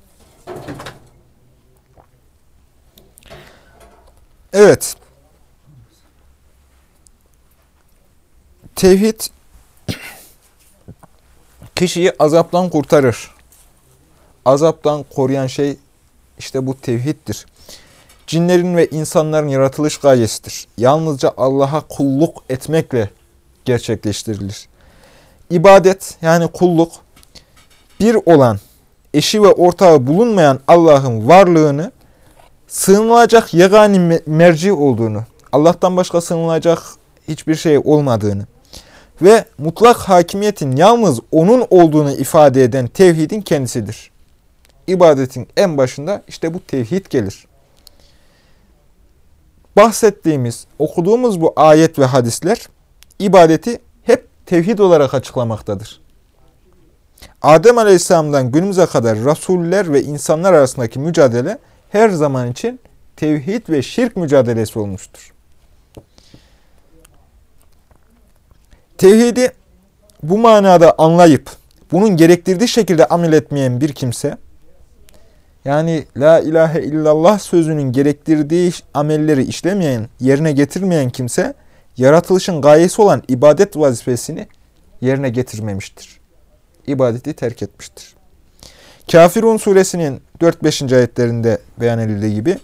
Speaker 1: Evet. Tevhid kişiyi azaptan kurtarır. Azaptan koruyan şey işte bu tevhiddir. Cinlerin ve insanların yaratılış gayesidir. Yalnızca Allah'a kulluk etmekle gerçekleştirilir. İbadet yani kulluk bir olan, eşi ve ortağı bulunmayan Allah'ın varlığını sığınılacak yegani merci olduğunu, Allah'tan başka sığınılacak hiçbir şey olmadığını ve mutlak hakimiyetin yalnız onun olduğunu ifade eden tevhidin kendisidir. İbadetin en başında işte bu tevhid gelir. Bahsettiğimiz, okuduğumuz bu ayet ve hadisler ibadeti hep tevhid olarak açıklamaktadır. Adem Aleyhisselam'dan günümüze kadar rasuller ve insanlar arasındaki mücadele her zaman için tevhid ve şirk mücadelesi olmuştur. Tevhidi bu manada anlayıp bunun gerektirdiği şekilde amel etmeyen bir kimse, yani la ilahe illallah sözünün gerektirdiği amelleri işlemeyen, yerine getirmeyen kimse, yaratılışın gayesi olan ibadet vazifesini yerine getirmemiştir. İbadeti terk etmiştir. Kafirun suresinin 4-5. ayetlerinde beyan edildiği gibi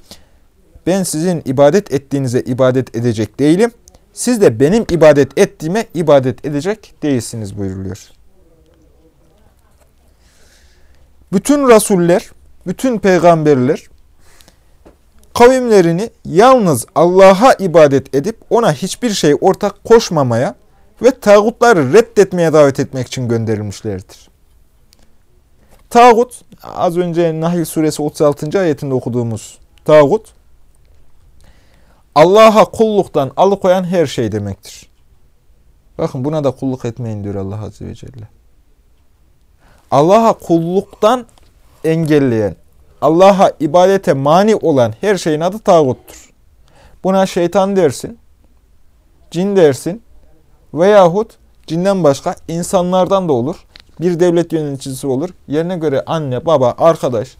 Speaker 1: ben sizin ibadet ettiğinize ibadet edecek değilim. Siz de benim ibadet ettiğime ibadet edecek değilsiniz buyuruluyor. Bütün rasuller, bütün peygamberler kavimlerini yalnız Allah'a ibadet edip ona hiçbir şey ortak koşmamaya ve tağutları reddetmeye davet etmek için gönderilmişlerdir. Tağut, az önce Nahil suresi 36. ayetinde okuduğumuz tağut, Allah'a kulluktan alıkoyan her şey demektir. Bakın buna da kulluk etmeyin diyor Allah Azze ve Celle. Allah'a kulluktan engelleyen, Allah'a ibadete mani olan her şeyin adı tağuttur. Buna şeytan dersin, cin dersin veyahut cinden başka insanlardan da olur. Bir devlet yöneticisi olur. Yerine göre anne, baba, arkadaş.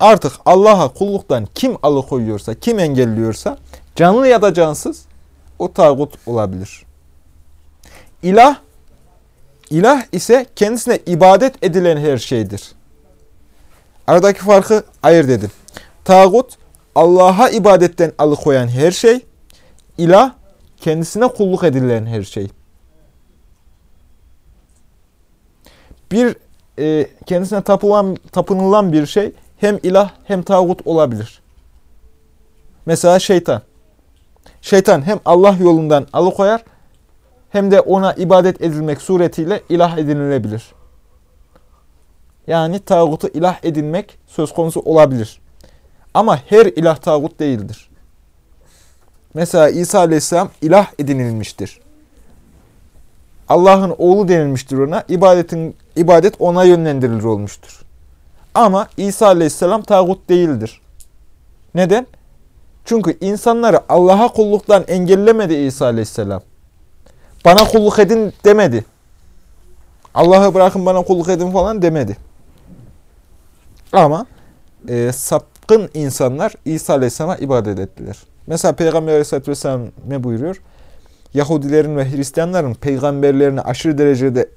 Speaker 1: Artık Allah'a kulluktan kim alıkoyuyorsa, kim engelliyorsa, canlı ya da cansız o tağut olabilir. İlah, ilah ise kendisine ibadet edilen her şeydir. Aradaki farkı ayırt edin. Tağut, Allah'a ibadetten alıkoyan her şey, ilah, kendisine kulluk edilen her şey. Bir e, kendisine tapılan, tapınılan bir şey hem ilah hem tağut olabilir. Mesela şeytan. Şeytan hem Allah yolundan alıkoyar hem de ona ibadet edilmek suretiyle ilah edinilebilir. Yani tağutu ilah edinmek söz konusu olabilir. Ama her ilah tağut değildir. Mesela İsa Aleyhisselam ilah edinilmiştir. Allah'ın oğlu denilmiştir ona. İbadetin, ibadet ona yönlendirilir olmuştur. Ama İsa Aleyhisselam tağut değildir. Neden? Çünkü insanları Allah'a kulluktan engellemedi İsa Aleyhisselam. Bana kulluk edin demedi. Allah'ı bırakın bana kulluk edin falan demedi. Ama e, sapkın insanlar İsa Aleyhisselam'a ibadet ettiler. Mesela Peygamber Aleyhisselatü Vesselam ne buyuruyor? Yahudilerin ve Hristiyanların peygamberlerini aşırı derecede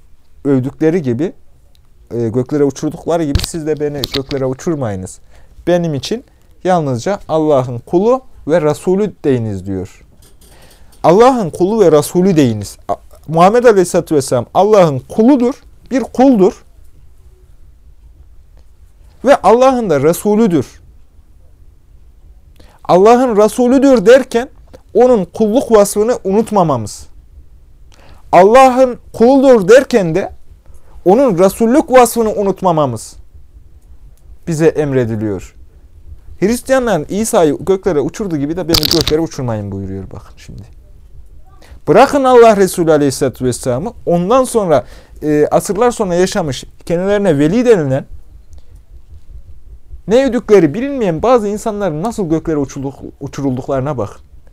Speaker 1: övdükleri gibi, e, göklere uçurdukları gibi siz de beni göklere uçurmayınız. Benim için yalnızca Allah'ın kulu ve Resulü deyiniz diyor. Allah'ın kulu ve Resulü deyiniz. Muhammed Aleyhisselatü Vesselam Allah'ın kuludur, bir kuldur. Ve Allah'ın da Resulüdür. Allah'ın Resulüdür derken onun kulluk vasfını unutmamamız. Allah'ın kuludur derken de onun Resullük vasfını unutmamamız bize emrediliyor. Hristiyanların İsa'yı göklere uçurduğu gibi de beni göklere uçurmayın buyuruyor bakın şimdi. Bırakın Allah Resulü Aleyhisselatü Vesselam'ı ondan sonra e, asırlar sonra yaşamış kendilerine veli denilen ne ödükleri bilinmeyen bazı insanların nasıl göklere uçurulduk, uçurulduklarına bak.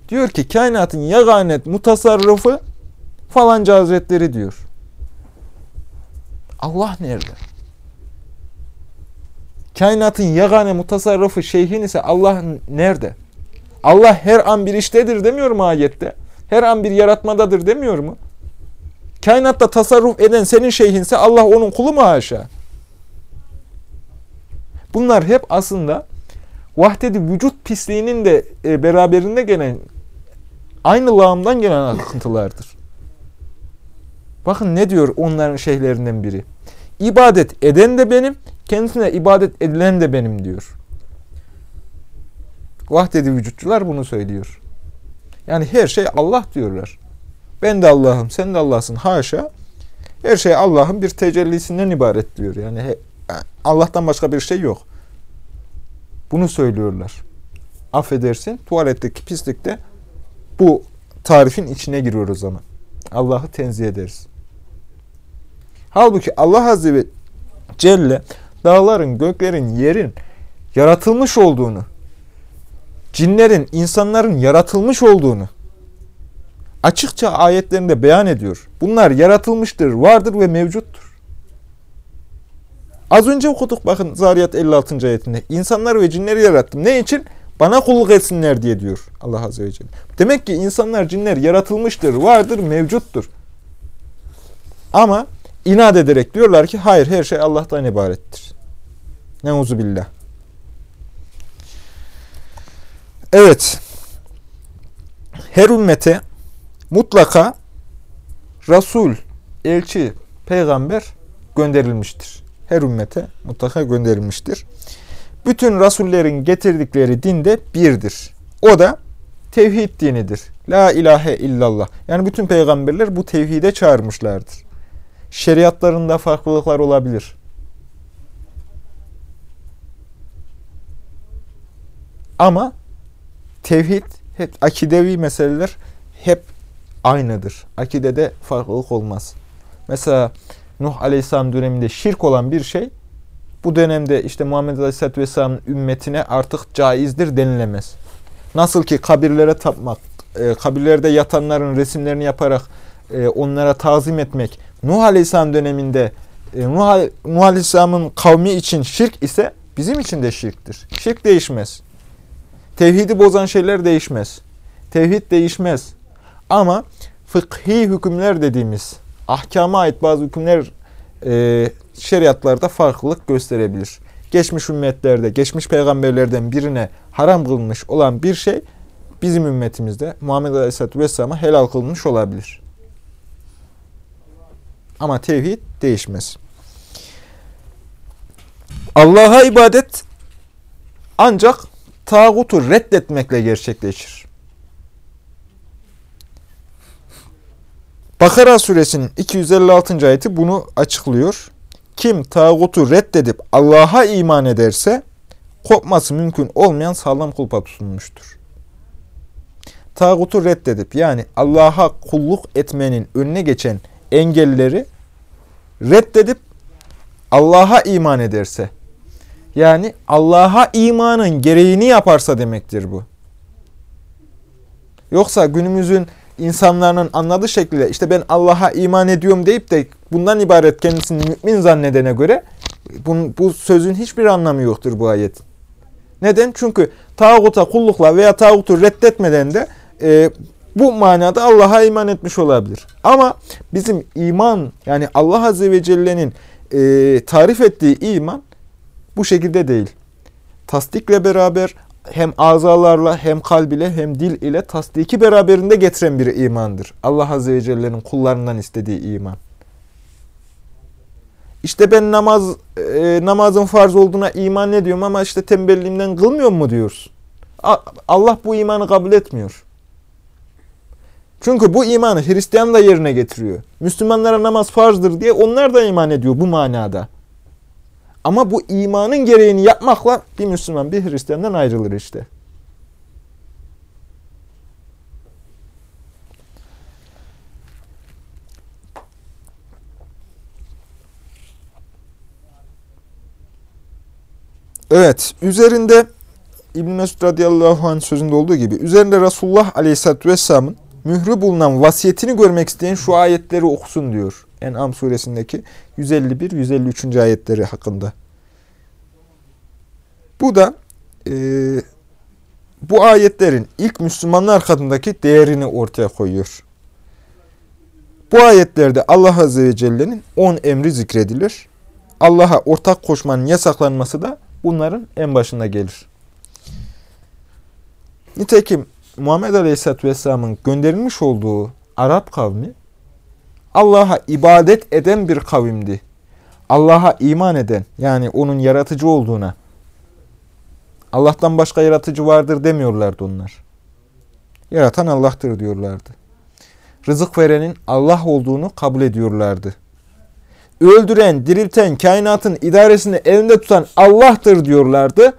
Speaker 1: Diyor ki kainatın yaganet mutasarrıfı falanca hazretleri diyor. Allah nerede? Kainatın yagane mutasarrıfı şeyhin ise Allah nerede? Allah her an bir iştedir demiyor mu ayette? Her an bir yaratmadadır demiyor mu? Kainatta tasarruf eden senin şeyhinse Allah onun kulu mu haşa? Bunlar hep aslında vahdedi vücut pisliğinin de e, beraberinde gelen aynı lağımdan gelen akıntılardır. Bakın ne diyor onların şeyhlerinden biri. İbadet eden de benim, kendisine ibadet edilen de benim diyor. Vahdedi vücutçular bunu söylüyor. Yani her şey Allah diyorlar. Ben de Allah'ım, sen de Allah'sın. Haşa. Her şey Allah'ın bir tecellisinden ibaret diyor. Yani Allah'tan başka bir şey yok. Bunu söylüyorlar. Affedersin, tuvaletteki pislikte bu tarifin içine giriyor o zaman. Allah'ı tenzih ederiz. Halbuki Allah Azze ve Celle dağların, göklerin, yerin yaratılmış olduğunu, cinlerin, insanların yaratılmış olduğunu açıkça ayetlerinde beyan ediyor. Bunlar yaratılmıştır, vardır ve mevcuttur. Az önce okuduk bakın Zariyat 56. ayetinde. İnsanları ve cinleri yarattım. Ne için? Bana kulluk etsinler diye diyor Allah Azze ve Celle. Demek ki insanlar, cinler yaratılmıştır, vardır, mevcuttur. Ama inat ederek diyorlar ki hayır her şey Allah'tan ibarettir. Neuzu billah. Evet. Her ümmete mutlaka Resul, elçi, peygamber gönderilmiştir. Her ümmete mutlaka gönderilmiştir. Bütün rasullerin getirdikleri din de birdir. O da tevhid dinidir. La ilahe illallah. Yani bütün peygamberler bu tevhide çağırmışlardır. Şeriatlarında farklılıklar olabilir. Ama tevhid, hep akidevi meseleler hep aynıdır. Akidede farklılık olmaz. Mesela Nuh Aleyhisselam döneminde şirk olan bir şey bu dönemde işte Muhammed Aleyhisselatü Vesselam'ın ümmetine artık caizdir denilemez. Nasıl ki kabirlere tapmak, e, kabirlerde yatanların resimlerini yaparak e, onlara tazim etmek Nuh Aleyhisselam döneminde e, Nuh, Nuh Aleyhisselam'ın kavmi için şirk ise bizim için de şirktir. Şirk değişmez. Tevhidi bozan şeyler değişmez. Tevhid değişmez. Ama fıkhi hükümler dediğimiz ahkama ait bazı hükümler e, şeriatlarda farklılık gösterebilir. Geçmiş ümmetlerde, geçmiş peygamberlerden birine haram kılınmış olan bir şey bizim ümmetimizde Muhammed Aleyhisselatü Vesselam'a helal kılınmış olabilir. Ama tevhid değişmez. Allah'a ibadet ancak tağutu reddetmekle gerçekleşir. Bakara suresinin 256. ayeti bunu açıklıyor. Kim tağutu reddedip Allah'a iman ederse kopması mümkün olmayan sağlam kulpa tutunmuştur. Tağutu reddedip yani Allah'a kulluk etmenin önüne geçen engelleri reddedip Allah'a iman ederse yani Allah'a imanın gereğini yaparsa demektir bu. Yoksa günümüzün insanların anladığı şekilde işte ben Allah'a iman ediyorum deyip de bundan ibaret kendisini mümin zannedene göre bunun, bu sözün hiçbir anlamı yoktur bu ayet. Neden? Çünkü tağuta kullukla veya tağutu reddetmeden de e, bu manada Allah'a iman etmiş olabilir. Ama bizim iman yani Allah Azze ve Celle'nin e, tarif ettiği iman bu şekilde değil. Tasdikle beraber hem azalarla hem kalb ile hem dil ile tasdiki beraberinde getiren bir imandır. Allah Azze ve Celle'nin kullarından istediği iman. İşte ben namaz e, namazın farz olduğuna iman ediyorum ama işte tembelliğimden kılmıyor mu diyorsun. Allah bu imanı kabul etmiyor. Çünkü bu imanı Hristiyan da yerine getiriyor. Müslümanlara namaz farzdır diye onlar da iman ediyor bu manada. Ama bu imanın gereğini yapmakla bir Müslüman bir Hristiyandan ayrılır işte. Evet, üzerinde İbn Mesud radıyallahu anh sözünde olduğu gibi üzerinde Resulullah aleyhissalatü vesselamın mührü bulunan vasiyetini görmek isteyen şu ayetleri okusun diyor. En'am suresindeki 151-153. ayetleri hakkında. Bu da e, bu ayetlerin ilk Müslümanlar katındaki değerini ortaya koyuyor. Bu ayetlerde Allah Azze ve Celle'nin 10 emri zikredilir. Allah'a ortak koşmanın yasaklanması da bunların en başında gelir. Nitekim Muhammed Aleyhisselatü Vesselam'ın gönderilmiş olduğu Arap kavmi Allah'a ibadet eden bir kavimdi. Allah'a iman eden yani onun yaratıcı olduğuna Allah'tan başka yaratıcı vardır demiyorlardı onlar. Yaratan Allah'tır diyorlardı. Rızık verenin Allah olduğunu kabul ediyorlardı. Öldüren, dirilten, kainatın idaresini elinde tutan Allah'tır diyorlardı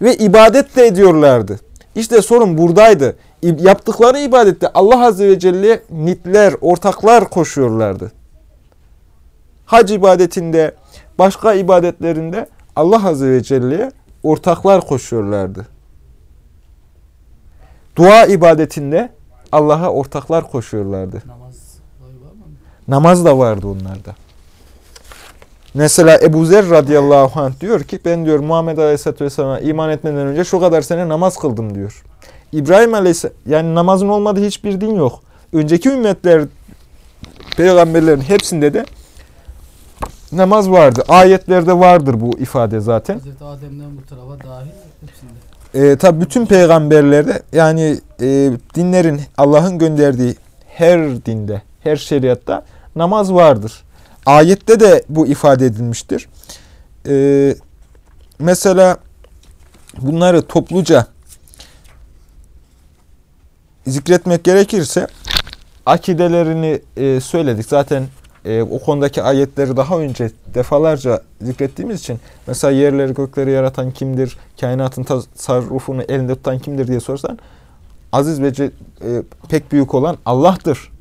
Speaker 1: ve ibadet de ediyorlardı. İşte sorun buradaydı. Yaptıkları ibadette Allah Azze ve Celle nitler, ortaklar koşuyorlardı. Hac ibadetinde, başka ibadetlerinde Allah Azze ve Celle'ye ortaklar koşuyorlardı. Dua ibadetinde Allah'a ortaklar koşuyorlardı.
Speaker 3: Namaz
Speaker 1: da vardı onlarda. Mesela Ebu Zer radıyallahu anh diyor ki ben diyor Muhammed Aleyhisselatü Vesselam'a iman etmeden önce şu kadar sene namaz kıldım diyor. İbrahim Aleyhisselam yani namazın olmadığı hiçbir din yok. Önceki ümmetler peygamberlerin hepsinde de namaz vardı. Ayetlerde vardır bu ifade zaten.
Speaker 3: Hazreti Adem'den bu tarafa dahil hepsinde.
Speaker 1: E, tabi bütün peygamberlerde yani e, dinlerin Allah'ın gönderdiği her dinde, her şeriatta namaz vardır. Ayette de bu ifade edilmiştir. E, mesela bunları topluca zikretmek gerekirse akidelerini e, söyledik. Zaten e, o konudaki ayetleri daha önce defalarca zikrettiğimiz için mesela yerleri gökleri yaratan kimdir, kainatın tasarrufunu elinde tutan kimdir diye sorsan aziz ve e, pek büyük olan Allah'tır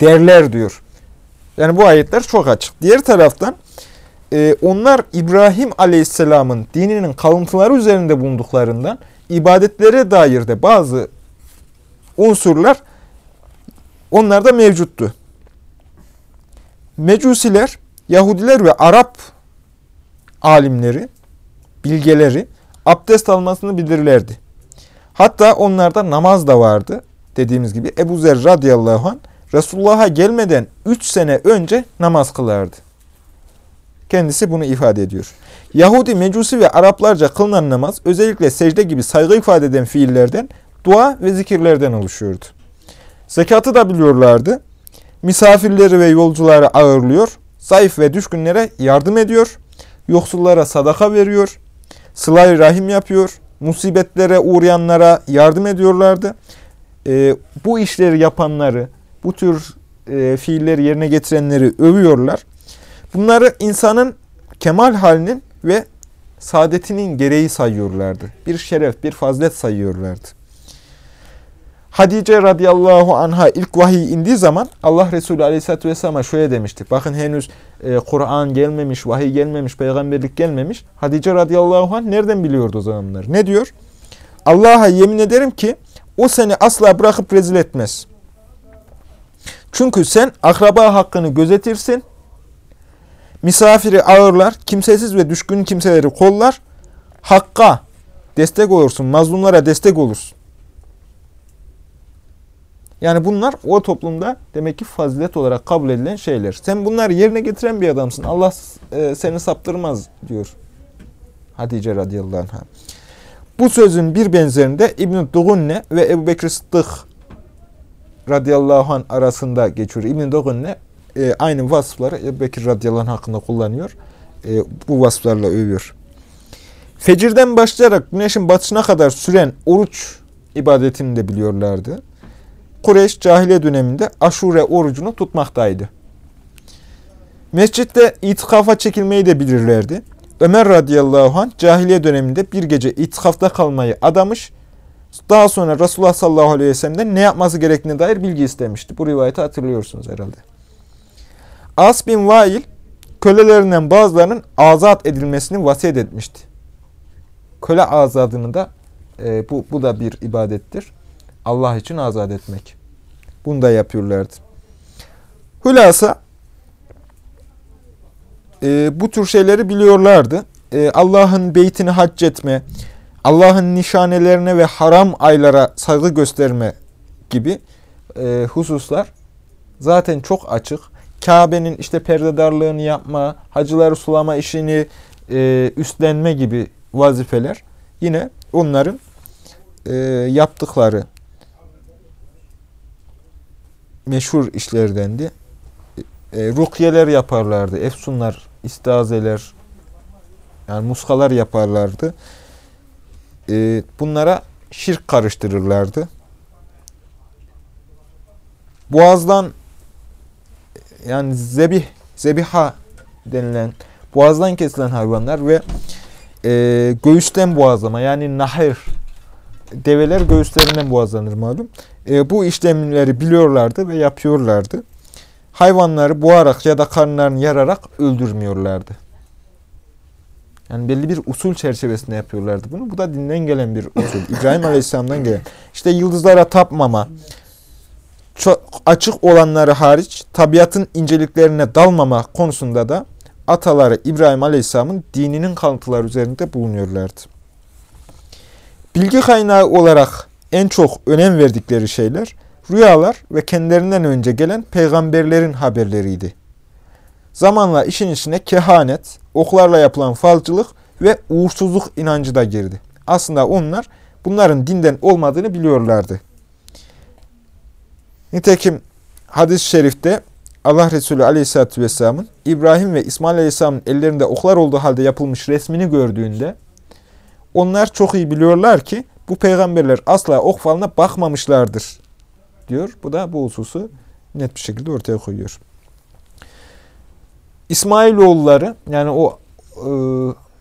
Speaker 1: derler diyor. Yani bu ayetler çok açık. Diğer taraftan e, onlar İbrahim Aleyhisselam'ın dininin kalıntıları üzerinde bulunduklarından ibadetlere dair de bazı unsurlar onlarda mevcuttu. Mecusiler, Yahudiler ve Arap alimleri, bilgeleri abdest almasını bilirlerdi. Hatta onlarda namaz da vardı. Dediğimiz gibi Ebu Zer radıyallahu anh Resulullah'a gelmeden 3 sene önce namaz kılardı. Kendisi bunu ifade ediyor. Yahudi, Mecusi ve Araplarca kılınan namaz özellikle secde gibi saygı ifade eden fiillerden, dua ve zikirlerden oluşuyordu. Zekatı da biliyorlardı. Misafirleri ve yolcuları ağırlıyor. Zayıf ve düşkünlere yardım ediyor. Yoksullara sadaka veriyor. Sıla-i rahim yapıyor. Musibetlere uğrayanlara yardım ediyorlardı. Ee, bu işleri yapanları, bu tür e, fiilleri yerine getirenleri övüyorlar. Bunları insanın kemal halinin ve saadetinin gereği sayıyorlardı. Bir şeref, bir fazilet sayıyorlardı. Hadice radıyallahu anha ilk vahiy indiği zaman Allah Resulü aleyhissalatü vesselam'a şöyle demişti. Bakın henüz e, Kur'an gelmemiş, vahiy gelmemiş, peygamberlik gelmemiş. Hadice radıyallahu anh nereden biliyordu o zamanlar? Ne diyor? Allah'a yemin ederim ki o seni asla bırakıp rezil etmez. Çünkü sen akraba hakkını gözetirsin, misafiri ağırlar, kimsesiz ve düşkün kimseleri kollar, hakka destek olursun, mazlumlara destek olursun. Yani bunlar o toplumda demek ki fazilet olarak kabul edilen şeyler. Sen bunları yerine getiren bir adamsın. Allah e, seni saptırmaz diyor Hatice radıyallahu anh'a. Bu sözün bir benzerinde İbn-i Dugunne ve Ebu Bekir Sıddık radıyallahu anh arasında geçiyor. İbn-i Dugunne e, aynı vasıfları Ebu Bekir radıyallahu anh hakkında kullanıyor. E, bu vasıflarla övüyor. Fecirden başlayarak güneşin batışına kadar süren oruç ibadetini de biliyorlardı. Kureyş cahiliye döneminde aşure orucunu tutmaktaydı. Mescitte itikafa çekilmeyi de bilirlerdi. Ömer radıyallahu anh cahiliye döneminde bir gece itikafta kalmayı adamış. Daha sonra Resulullah sallallahu aleyhi ve sellem'den ne yapması gerektiğine dair bilgi istemişti. Bu rivayeti hatırlıyorsunuz herhalde. As bin Vail kölelerinden bazılarının azat edilmesini vasiyet etmişti. Köle azadını da e, bu, bu da bir ibadettir. Allah için azat etmek. Bunu da yapıyorlardı. Hülasa e, bu tür şeyleri biliyorlardı. E, Allah'ın beytini hac etme, Allah'ın nişanelerine ve haram aylara saygı gösterme gibi e, hususlar zaten çok açık. Kabe'nin işte perdedarlığını yapma, hacıları sulama işini e, üstlenme gibi vazifeler yine onların e, yaptıkları meşhur işlerdendi. E, rukiyeler yaparlardı, efsunlar, istazeler, yani muskalar yaparlardı. E, bunlara şirk karıştırırlardı. Boğazdan yani zebih, zebiha denilen boğazdan kesilen hayvanlar ve e, göğüsten boğazlama yani nahir develer göğüslerinden boğazlanır malum. E, bu işlemleri biliyorlardı ve yapıyorlardı. Hayvanları boğarak ya da karınlarını yararak öldürmüyorlardı. Yani belli bir usul çerçevesinde yapıyorlardı bunu. Bu da dinden gelen bir usul. İbrahim Aleyhisselam'dan gelen. İşte yıldızlara tapmama, çok açık olanları hariç tabiatın inceliklerine dalmama konusunda da ataları İbrahim Aleyhisselam'ın dininin kalıntıları üzerinde bulunuyorlardı. Bilgi kaynağı olarak en çok önem verdikleri şeyler rüyalar ve kendilerinden önce gelen peygamberlerin haberleriydi. Zamanla işin içine kehanet, oklarla yapılan falcılık ve uğursuzluk inancı da girdi. Aslında onlar bunların dinden olmadığını biliyorlardı. Nitekim hadis-i şerifte Allah Resulü Aleyhisselatü Vesselam'ın İbrahim ve İsmail Aleyhisselam'ın ellerinde oklar olduğu halde yapılmış resmini gördüğünde onlar çok iyi biliyorlar ki bu peygamberler asla ok falına bakmamışlardır diyor. Bu da bu hususu net bir şekilde ortaya koyuyor. İsmailoğulları yani o e,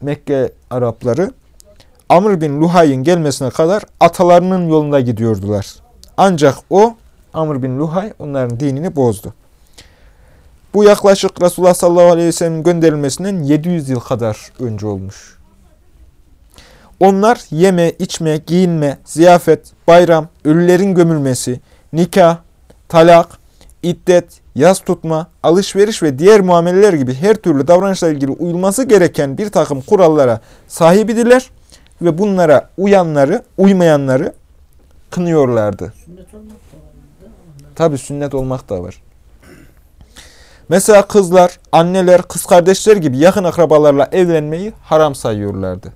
Speaker 1: Mekke Arapları Amr bin Luhay'ın gelmesine kadar atalarının yolunda gidiyordular. Ancak o Amr bin Luhay onların dinini bozdu. Bu yaklaşık Resulullah sallallahu aleyhi ve sellem'in gönderilmesinden 700 yıl kadar önce olmuş. Onlar yeme, içme, giyinme, ziyafet, bayram, ölülerin gömülmesi, nikah, talak, iddet, yaz tutma, alışveriş ve diğer muameleler gibi her türlü davranışla ilgili uyulması gereken bir takım kurallara sahibidiler ve bunlara uyanları, uymayanları kınıyorlardı. Tabi sünnet olmak da var. Mesela kızlar, anneler, kız kardeşler gibi yakın akrabalarla evlenmeyi haram sayıyorlardı.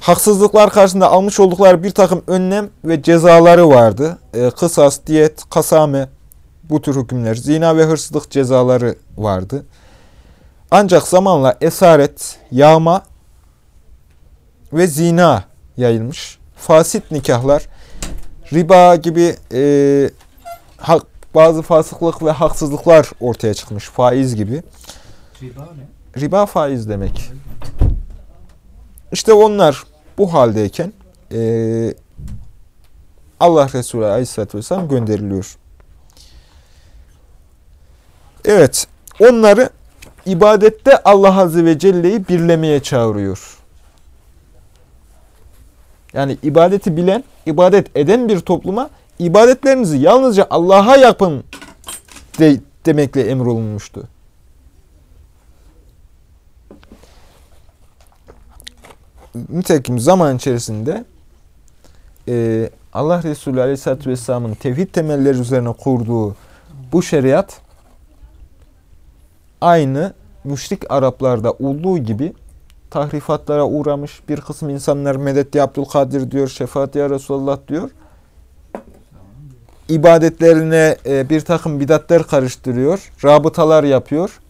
Speaker 1: Haksızlıklar karşısında almış oldukları bir takım önlem ve cezaları vardı. E, kısas, diyet, kasame bu tür hükümler, zina ve hırsızlık cezaları vardı. Ancak zamanla esaret, yağma ve zina yayılmış. Fasit nikahlar, riba gibi e, hak, bazı fasıklık ve haksızlıklar ortaya çıkmış. Faiz gibi.
Speaker 3: Riba ne?
Speaker 1: Riba faiz demek. İşte onlar bu haldeyken e, Allah Resulü Aleyhisselatü Vesselam gönderiliyor. Evet, onları ibadette Allah Azze ve Celle'yi birlemeye çağırıyor. Yani ibadeti bilen, ibadet eden bir topluma ibadetlerinizi yalnızca Allah'a yapın de, demekle emrolunmuştu. Nitekim zaman içerisinde e, Allah Resulü Aleyhisselatü Vesselam'ın tevhid temelleri üzerine kurduğu bu şeriat aynı müşrik Araplarda olduğu gibi tahrifatlara uğramış. Bir kısım insanlar medet ya Abdülkadir diyor, şefaat ya Resulullah diyor. İbadetlerine e, bir takım bidatler karıştırıyor. Rabıtalar yapıyor.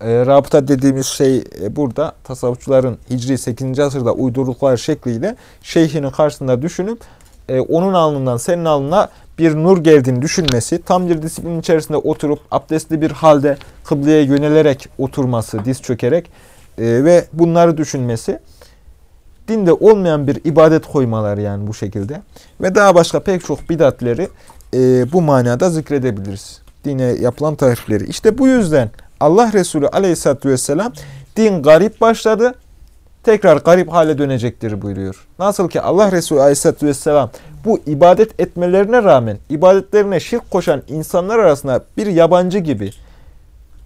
Speaker 1: E, rabıta dediğimiz şey e, burada tasavvufçuların Hicri 8. asırda uydurdukları şekliyle şeyhinin karşısında düşünüp e, onun alnından senin alnına bir nur geldiğini düşünmesi, tam bir disiplin içerisinde oturup abdestli bir halde kıbleye yönelerek oturması, diz çökerek e, ve bunları düşünmesi dinde olmayan bir ibadet koymaları yani bu şekilde. Ve daha başka pek çok bidatleri e, bu manada zikredebiliriz. Dine yapılan tarifleri. İşte bu yüzden Allah Resulü aleyhissalatü vesselam din garip başladı, tekrar garip hale dönecektir buyuruyor. Nasıl ki Allah Resulü aleyhissalatü vesselam bu ibadet etmelerine rağmen ibadetlerine şirk koşan insanlar arasında bir yabancı gibi,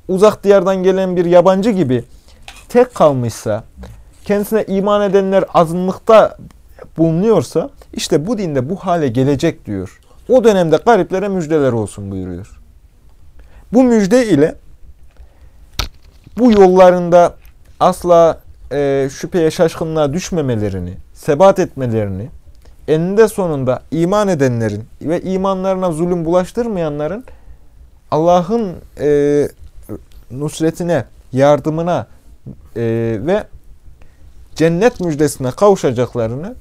Speaker 1: uzak diyardan gelen bir yabancı gibi tek kalmışsa, kendisine iman edenler azınlıkta bulunuyorsa, işte bu dinde bu hale gelecek diyor. O dönemde gariplere müjdeler olsun buyuruyor. Bu müjde ile bu yollarında asla e, şüpheye şaşkınlığa düşmemelerini, sebat etmelerini, eninde sonunda iman edenlerin ve imanlarına zulüm bulaştırmayanların Allah'ın e, nusretine, yardımına e, ve cennet müjdesine kavuşacaklarını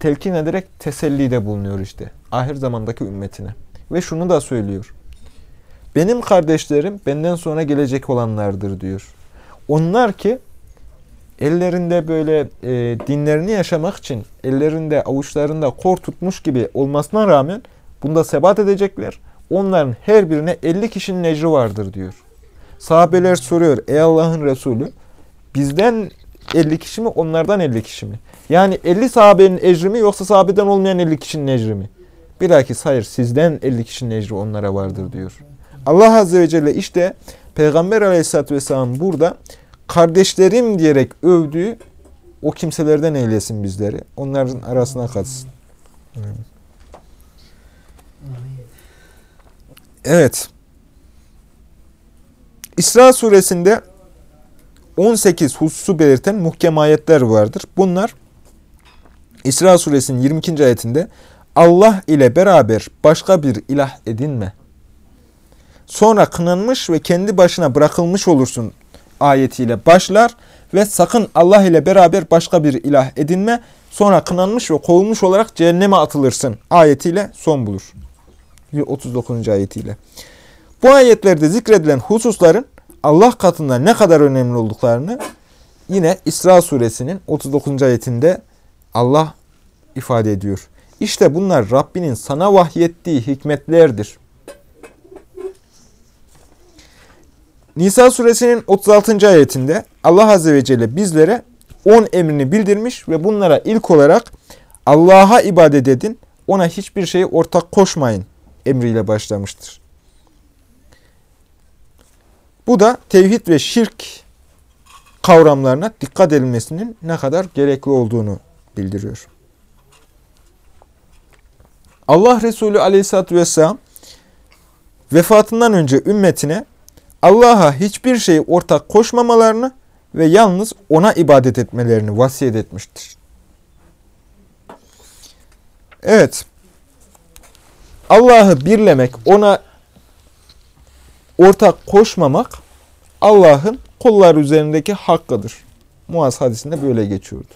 Speaker 1: telkin ederek tesellide bulunuyor işte. Ahir zamandaki ümmetine. Ve şunu da söylüyor. Benim kardeşlerim benden sonra gelecek olanlardır diyor. Onlar ki ellerinde böyle e, dinlerini yaşamak için ellerinde avuçlarında kor tutmuş gibi olmasına rağmen bunda sebat edecekler. Onların her birine 50 kişinin ecri vardır diyor. Sahabeler soruyor ey Allah'ın Resulü bizden 50 kişi mi onlardan 50 kişi mi? Yani 50 sahabenin ecri mi yoksa sahabeden olmayan 50 kişinin ecri mi? Bilakis hayır sizden 50 kişinin ecri onlara vardır diyor. Allah Azze ve Celle işte Peygamber Aleyhisselatü Vesselam burada kardeşlerim diyerek övdüğü o kimselerden eylesin bizleri. Onların arasına katsın. Evet. İsra suresinde 18 hususu belirten muhkem ayetler vardır. Bunlar İsra suresinin 22. ayetinde Allah ile beraber başka bir ilah edinme. Sonra kınanmış ve kendi başına bırakılmış olursun ayetiyle başlar ve sakın Allah ile beraber başka bir ilah edinme. Sonra kınanmış ve kovulmuş olarak cehenneme atılırsın ayetiyle son bulur. 39. ayetiyle. Bu ayetlerde zikredilen hususların Allah katında ne kadar önemli olduklarını yine İsra suresinin 39. ayetinde Allah ifade ediyor. İşte bunlar Rabbinin sana vahyettiği hikmetlerdir. Nisa suresinin 36. ayetinde Allah Azze ve Celle bizlere 10 emrini bildirmiş ve bunlara ilk olarak Allah'a ibadet edin, ona hiçbir şeyi ortak koşmayın emriyle başlamıştır. Bu da tevhid ve şirk kavramlarına dikkat edilmesinin ne kadar gerekli olduğunu bildiriyor. Allah Resulü Aleyhisselatü vesselam vefatından önce ümmetine Allah'a hiçbir şeyi ortak koşmamalarını ve yalnız ona ibadet etmelerini vasiyet etmiştir. Evet. Allah'ı birlemek, ona ortak koşmamak Allah'ın kullar üzerindeki hakkıdır. Muaz hadisinde böyle geçiyordu.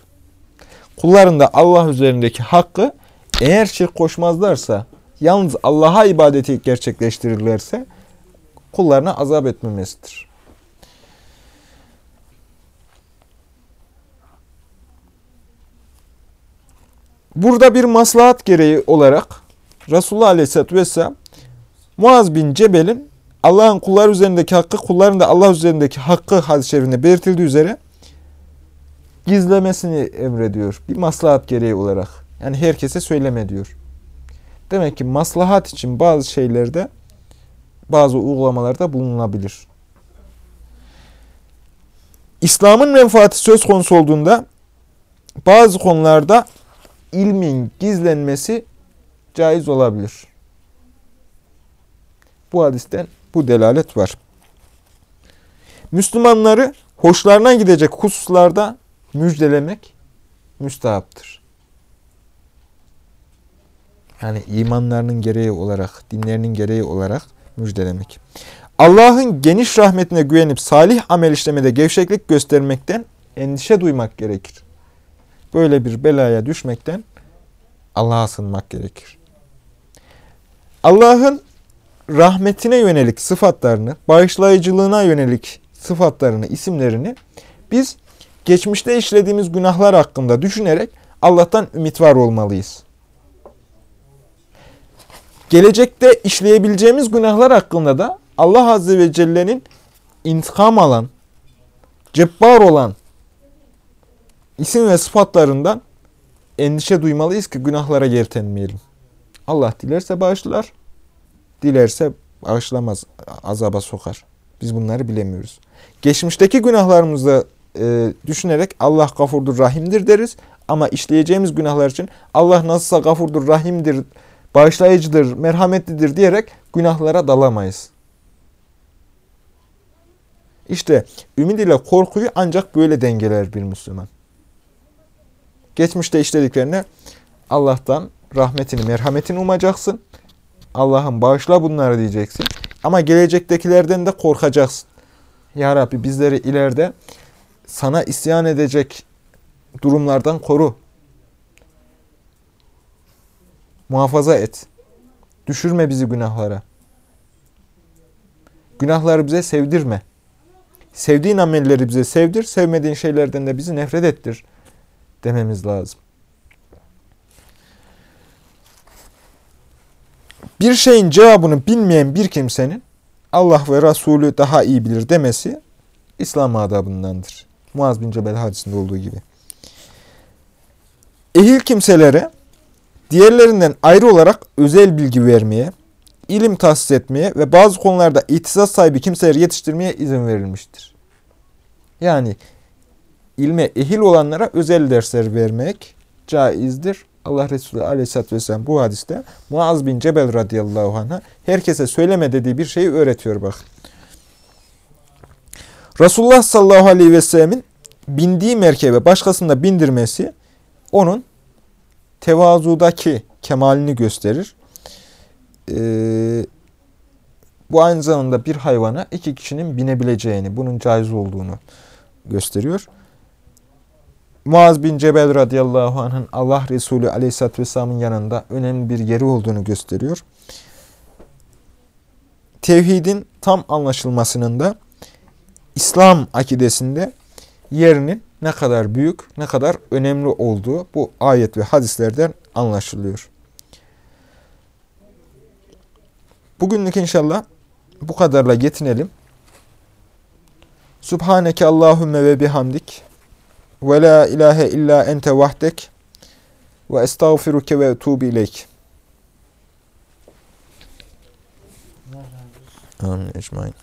Speaker 1: Kulların da Allah üzerindeki hakkı eğer şirk koşmazlarsa, yalnız Allah'a ibadeti gerçekleştirirlerse kullarına azap etmemesidir. Burada bir maslahat gereği olarak Resulullah Aleyhisselatü Vesselam Muaz bin Cebel'in Allah'ın kullar üzerindeki hakkı, kulların da Allah üzerindeki hakkı hadis-i şerifinde belirtildiği üzere gizlemesini emrediyor. Bir maslahat gereği olarak. Yani herkese söyleme diyor. Demek ki maslahat için bazı şeylerde, bazı uygulamalarda bulunabilir. İslam'ın menfaati söz konusu olduğunda bazı konularda ilmin gizlenmesi caiz olabilir. Bu hadisten bu delalet var. Müslümanları hoşlarına gidecek hususlarda müjdelemek müstahaptır. Yani imanlarının gereği olarak, dinlerinin gereği olarak müjdelemek. Allah'ın geniş rahmetine güvenip salih amel işlemede gevşeklik göstermekten endişe duymak gerekir. Böyle bir belaya düşmekten Allah'a sığınmak gerekir. Allah'ın rahmetine yönelik sıfatlarını, bağışlayıcılığına yönelik sıfatlarını, isimlerini biz geçmişte işlediğimiz günahlar hakkında düşünerek Allah'tan ümit var olmalıyız. Gelecekte işleyebileceğimiz günahlar hakkında da Allah Azze ve Celle'nin intikam alan, cebbar olan isim ve sıfatlarından endişe duymalıyız ki günahlara yeltenmeyelim. Allah dilerse bağışlar, dilerse bağışlamaz, azaba sokar. Biz bunları bilemiyoruz. Geçmişteki günahlarımızı e, düşünerek Allah gafurdur, rahimdir deriz. Ama işleyeceğimiz günahlar için Allah nasılsa gafurdur, rahimdir, bağışlayıcıdır, merhametlidir diyerek günahlara dalamayız. İşte ümit ile korkuyu ancak böyle dengeler bir Müslüman. Geçmişte işlediklerine Allah'tan rahmetini, merhametini umacaksın. Allah'ım bağışla bunları diyeceksin. Ama gelecektekilerden de korkacaksın. Ya Rabbi bizleri ileride sana isyan edecek durumlardan koru. Muhafaza et. Düşürme bizi günahlara. Günahları bize sevdirme. Sevdiğin amelleri bize sevdir, sevmediğin şeylerden de bizi nefret ettir dememiz lazım. Bir şeyin cevabını bilmeyen bir kimsenin Allah ve Resulü daha iyi bilir demesi İslam adabındandır. Muaz bin Cebel hadisinde olduğu gibi. Ehil kimselere diğerlerinden ayrı olarak özel bilgi vermeye, ilim tahsis etmeye ve bazı konularda ihtisas sahibi kimseleri yetiştirmeye izin verilmiştir. Yani ilme ehil olanlara özel dersler vermek caizdir. Allah Resulü Aleyhisselatü vesselam bu hadiste Muaz bin Cebel radıyallahu anh'a herkese söyleme dediği bir şeyi öğretiyor bak. Resulullah sallallahu aleyhi ve sellemin bindiği merkebe başkasını bindirmesi onun tevazudaki kemalini gösterir. Ee, bu aynı zamanda bir hayvana iki kişinin binebileceğini, bunun caiz olduğunu gösteriyor. Muaz bin Cebel radıyallahu anh'ın Allah Resulü aleyhisselatü vesselamın yanında önemli bir yeri olduğunu gösteriyor. tevhidin tam anlaşılmasının da İslam akidesinde yerinin ne kadar büyük, ne kadar önemli olduğu bu ayet ve hadislerden anlaşılıyor. Bugünlük inşallah bu kadarla yetinelim. Subhaneke Allahümme ve bihamdik ve la ilahe illa ente vahdek ve estağfiruke ve etubu ileyk. Amin.